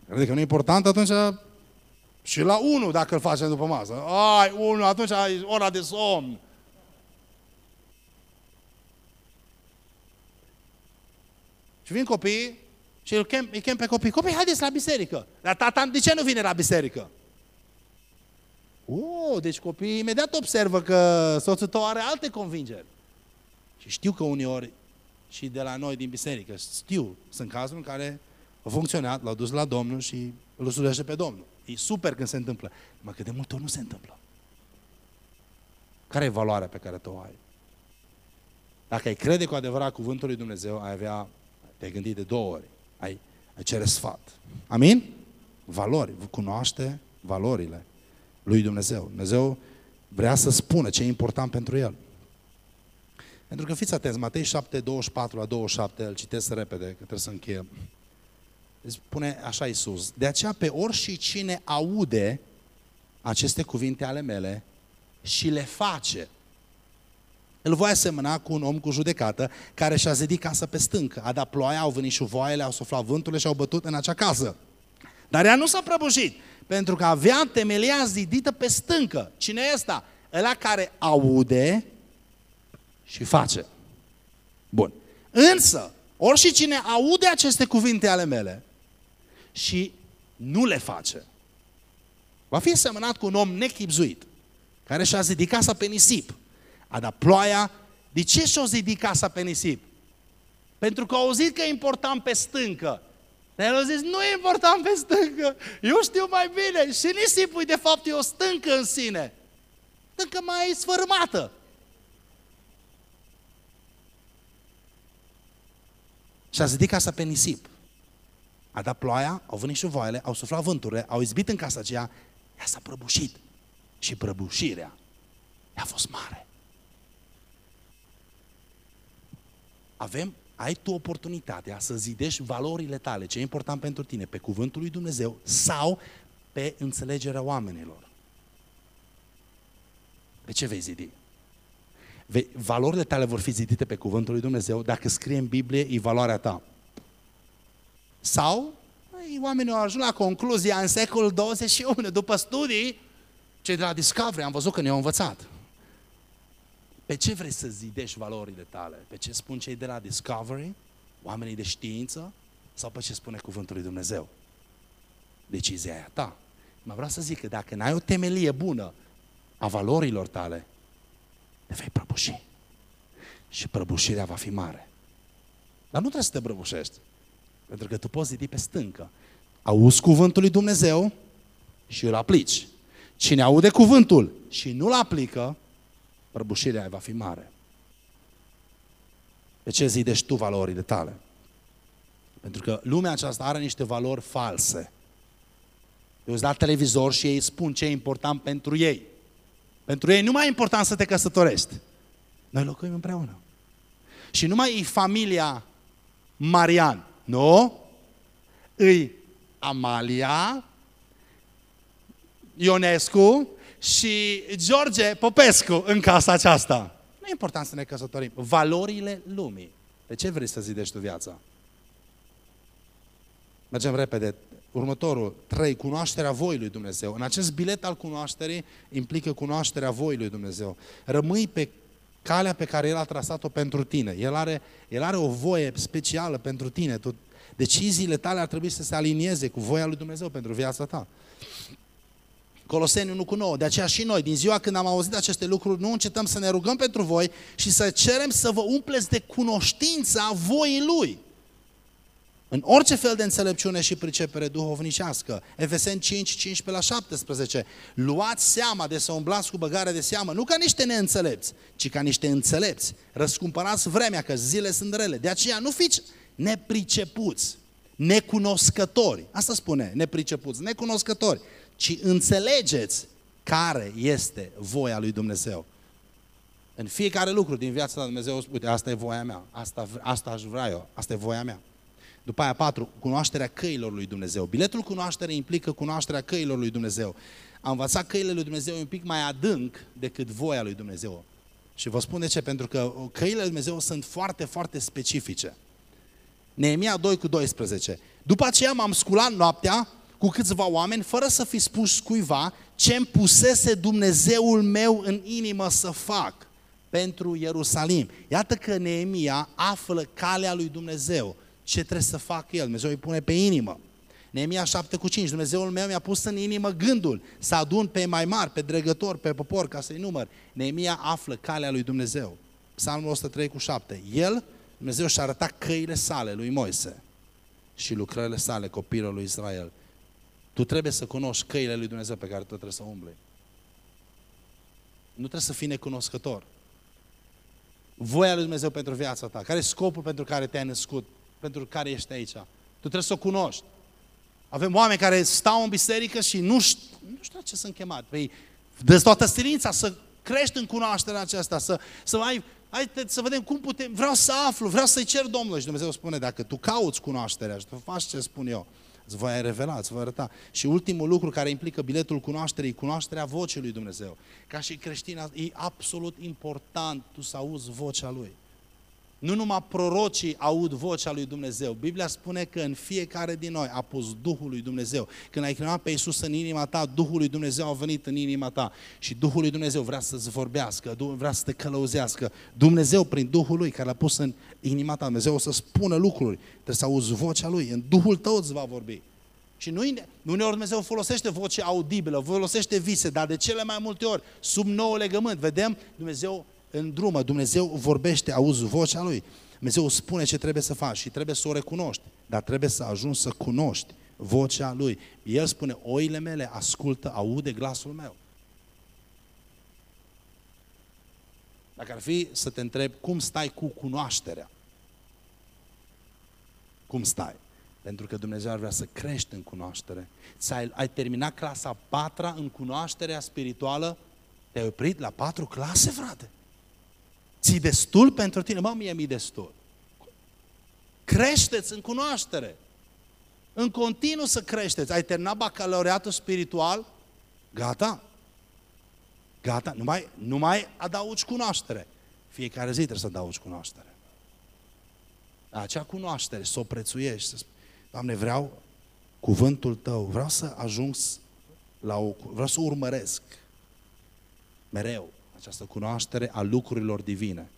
Crede că nu e important, atunci și la unu dacă îl facem după masă. Ai, unu, atunci ai ora de somn. Și vin copiii și îl chem, îi chem pe copii. Copii, haideți la biserică. Dar tata, de ce nu vine la biserică? Oh, deci copiii imediat observă că soțul tău are alte convingeri. Și știu că uneori și de la noi din biserică, știu, sunt cazuri în care a funcționat, l-au dus la Domnul și îl slujește pe Domnul. E super când se întâmplă. Mă, că de multe ori nu se întâmplă. Care e valoarea pe care tu o ai? Dacă ai crede cu adevărat cuvântul lui Dumnezeu, ai avea, te-ai gândit de două ori. Ai, ai cere sfat. Amin? Valori. Cunoaște valorile lui Dumnezeu. Dumnezeu vrea să spună ce e important pentru el. Pentru că fiți atenți, Matei 7, 24 la 27, îl citesc repede, că trebuie să încheiem. Spune așa Iisus, de aceea pe orice cine aude aceste cuvinte ale mele și le face, îl voi asemăna cu un om cu judecată care și-a zidit casa pe stâncă. A dat ploaia, au venit șuvoaiele, au suflat vânturile și au bătut în acea casă. Dar ea nu s-a prăbușit, pentru că avea temelia zidită pe stâncă. Cine e ăsta? Ăla care aude și face. Bun. Însă, orice cine aude aceste cuvinte ale mele și nu le face, va fi semănat cu un om nechipzuit, care și-a zidit casa pe nisip. A dat ploaia. De ce și-a zidit casa pe nisip? Pentru că au auzit că e important pe stâncă. Dar el a zis, nu e important pe stâncă, eu știu mai bine. Și nisipul, de fapt, e o stâncă în sine. Stâncă mai sfărâmată. Și a zidit casa pe nisip. A dat ploaia, au venit și voile, au suflat vânturile, au izbit în casa aceea, ea s-a prăbușit. Și prăbușirea a fost mare. Avem, ai tu oportunitatea să zidești valorile tale, ce e important pentru tine, pe cuvântul lui Dumnezeu sau pe înțelegerea oamenilor. Pe ce vei zidi? Valorile tale vor fi zidite pe cuvântul lui Dumnezeu, dacă scrie în Biblie, e valoarea ta. Sau, oamenii au ajuns la concluzia în secolul 21, după studii, cei de la Discovery, am văzut că ne-au învățat. Pe ce vrei să zidești valorile tale? Pe ce spun cei de la Discovery, oamenii de știință, sau pe ce spune cuvântul lui Dumnezeu? Decizia aia ta. Mă vreau să zic că dacă n-ai o temelie bună a valorilor tale, te vei prăbuși. Și prăbușirea va fi mare. Dar nu trebuie să te prăbușești. Pentru că tu poți zidi pe stâncă. Auzi cuvântul lui Dumnezeu și îl aplici. Cine aude cuvântul și nu-l aplică, prăbușirea va fi mare. De ce zidești tu valorile tale? Pentru că lumea aceasta are niște valori false. Eu îți la televizor și ei spun ce e important pentru ei. Pentru ei nu mai e important să te căsătorești. Noi locuim împreună. Și nu mai e familia Marian, nu? Îi Amalia, Ionescu și George Popescu în casa aceasta. Nu e important să ne căsătorim. Valorile lumii. De ce vrei să zidești tu viața? Mergem repede. Următorul, trei, cunoașterea voii lui Dumnezeu. În acest bilet al cunoașterii implică cunoașterea voii lui Dumnezeu. Rămâi pe calea pe care El a trasat-o pentru tine. El are, El are o voie specială pentru tine. Tu, deciziile tale ar trebui să se alinieze cu voia lui Dumnezeu pentru viața ta. Coloseni 1 cu 9. De aceea și noi, din ziua când am auzit aceste lucruri, nu încetăm să ne rugăm pentru voi și să cerem să vă umpleți de cunoștința voii Lui. În orice fel de înțelepciune și pricepere duhovnicească. Efeseni 5, 15 la 17. Luați seama de să umblați cu băgare de seamă, nu ca niște neînțelepți, ci ca niște înțelepți. Răscumpărați vremea, că zile sunt rele. De aceea nu fiți nepricepuți, necunoscători. Asta spune, nepricepuți, necunoscători, ci înțelegeți care este voia lui Dumnezeu. În fiecare lucru din viața ta Dumnezeu spune, asta e voia mea, asta, asta aș vrea eu, asta e voia mea. După aia patru, cunoașterea căilor lui Dumnezeu. Biletul cunoaștere implică cunoașterea căilor lui Dumnezeu. A învățat căile lui Dumnezeu un pic mai adânc decât voia lui Dumnezeu. Și vă spun de ce, pentru că căile lui Dumnezeu sunt foarte, foarte specifice. Neemia 2 cu 12. După aceea m-am sculat noaptea cu câțiva oameni, fără să fi spus cuiva ce îmi pusese Dumnezeul meu în inimă să fac pentru Ierusalim. Iată că Neemia află calea lui Dumnezeu ce trebuie să facă el. Dumnezeu îi pune pe inimă. Neemia 7 cu 5, Dumnezeul meu mi-a pus în inimă gândul să adun pe mai mari, pe dregători, pe popor, ca să-i număr. Neemia află calea lui Dumnezeu. Psalmul 103 cu 7. El, Dumnezeu și-a arătat căile sale lui Moise și lucrările sale copilul lui Israel. Tu trebuie să cunoști căile lui Dumnezeu pe care tu trebuie să umble. Nu trebuie să fii necunoscător. Voia lui Dumnezeu pentru viața ta. Care e scopul pentru care te-ai născut? Pentru care ești aici? Tu trebuie să o cunoști. Avem oameni care stau în biserică și nu știu, nu știu ce sunt chemat. Păi, dă toată stilința să crești în cunoașterea aceasta, să, să ai, hai să vedem cum putem, vreau să aflu, vreau să-i cer Domnului. Și Dumnezeu spune, dacă tu cauți cunoașterea și tu faci ce spun eu, îți voi revela, îți voi arăta. Și ultimul lucru care implică biletul cunoașterii, cunoașterea vocii lui Dumnezeu. Ca și creștin, e absolut important tu să auzi vocea Lui. Nu numai prorocii aud vocea lui Dumnezeu. Biblia spune că în fiecare din noi a pus Duhul lui Dumnezeu. Când ai chemat pe Iisus în inima ta, Duhul lui Dumnezeu a venit în inima ta. Și Duhul lui Dumnezeu vrea să-ți vorbească, vrea să te călăuzească. Dumnezeu, prin Duhul lui care l-a pus în inima ta, Dumnezeu o să spună lucruri. Trebuie să auzi vocea lui. În Duhul tău îți va vorbi. Și nu, uneori Dumnezeu folosește voce audibilă, folosește vise, dar de cele mai multe ori, sub nou legământ, vedem, Dumnezeu în drumă, Dumnezeu vorbește, auzi vocea Lui. Dumnezeu spune ce trebuie să faci și trebuie să o recunoști, dar trebuie să ajungi să cunoști vocea Lui. El spune, oile mele ascultă, aude glasul meu. Dacă ar fi să te întreb cum stai cu cunoașterea, cum stai? Pentru că Dumnezeu ar vrea să crești în cunoaștere. Ai, ai terminat clasa patra în cunoașterea spirituală? Te-ai oprit la patru clase, frate? Ți destul pentru tine? Mă, mie mi destul. Creșteți în cunoaștere. În continuu să creșteți. Ai terminat bacalaureatul spiritual? Gata. Gata. Nu mai, nu mai adaugi cunoaștere. Fiecare zi trebuie să adaugi cunoaștere. Acea cunoaștere, să o prețuiești. Să spui, Doamne, vreau cuvântul Tău, vreau să ajung la o... vreau să urmăresc mereu această cunoaștere a lucrurilor divine.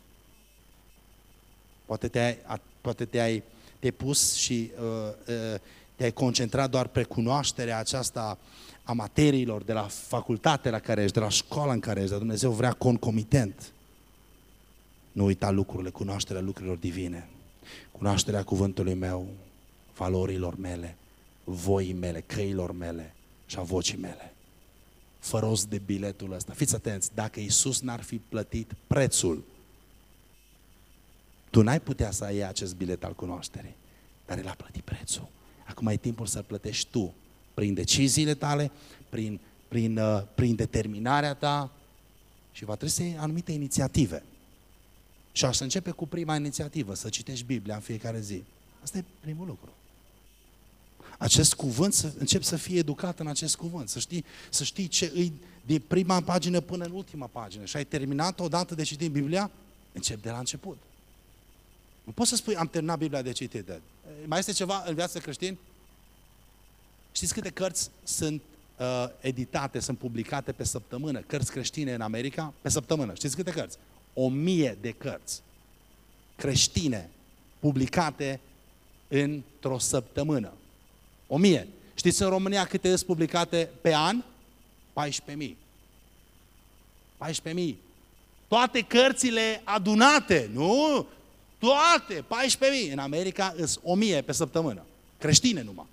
Poate te-ai, poate te-ai te pus și uh, uh, te-ai concentrat doar pe cunoașterea aceasta a materiilor de la facultate la care ești, de la școala în care ești, dar Dumnezeu vrea concomitent. Nu uita lucrurile, cunoașterea lucrurilor divine, cunoașterea cuvântului meu, valorilor mele, voii mele, căilor mele și a vocii mele fă rost de biletul ăsta. Fiți atenți, dacă Isus n-ar fi plătit prețul, tu n-ai putea să ai acest bilet al cunoașterii, dar El a plătit prețul. Acum e timpul să-l plătești tu, prin deciziile tale, prin, prin, uh, prin determinarea ta și va trebui să iei anumite inițiative. Și aș începe cu prima inițiativă, să citești Biblia în fiecare zi. Asta e primul lucru acest cuvânt, să încep să fie educat în acest cuvânt, să știi, să știi ce îi de prima pagină până în ultima pagină. Și ai terminat odată de citit Biblia, încep de la început. Nu poți să spui, am terminat Biblia de citit. De... Mai este ceva în viața creștin? Știți câte cărți sunt uh, editate, sunt publicate pe săptămână, cărți creștine în America, pe săptămână. Știți câte cărți? O mie de cărți creștine publicate într-o săptămână. O mie. Știți în România câte sunt publicate pe an? 14.000. 14.000. Toate cărțile adunate, nu? Toate, 14.000. În America sunt 1.000 pe săptămână. Creștine numai.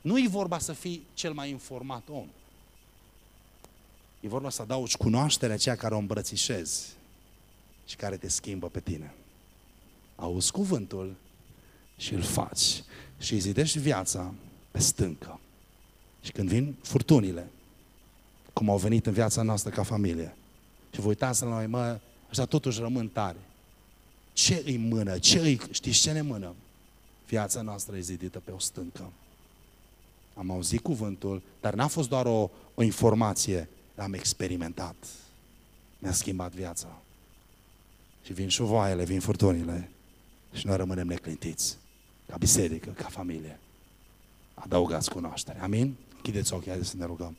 Nu e vorba să fii cel mai informat om. E vorba să adaugi cunoașterea aceea care o îmbrățișezi și care te schimbă pe tine. Auzi cuvântul și îl faci și îi zidești viața pe stâncă. Și când vin furtunile, cum au venit în viața noastră ca familie, și vă uitați la noi, mă, așa totuși rămân tare. Ce îi mână? Ce îi, știți ce ne mână? Viața noastră e zidită pe o stâncă. Am auzit cuvântul, dar n-a fost doar o, o informație, l-am experimentat. Mi-a schimbat viața. Și vin șuvoaiele, vin furtunile și noi rămânem neclintiți ca biserică, ca familie. Adăugați cunoaștere. Amin? Chideți ochii, haideți să ne rugăm.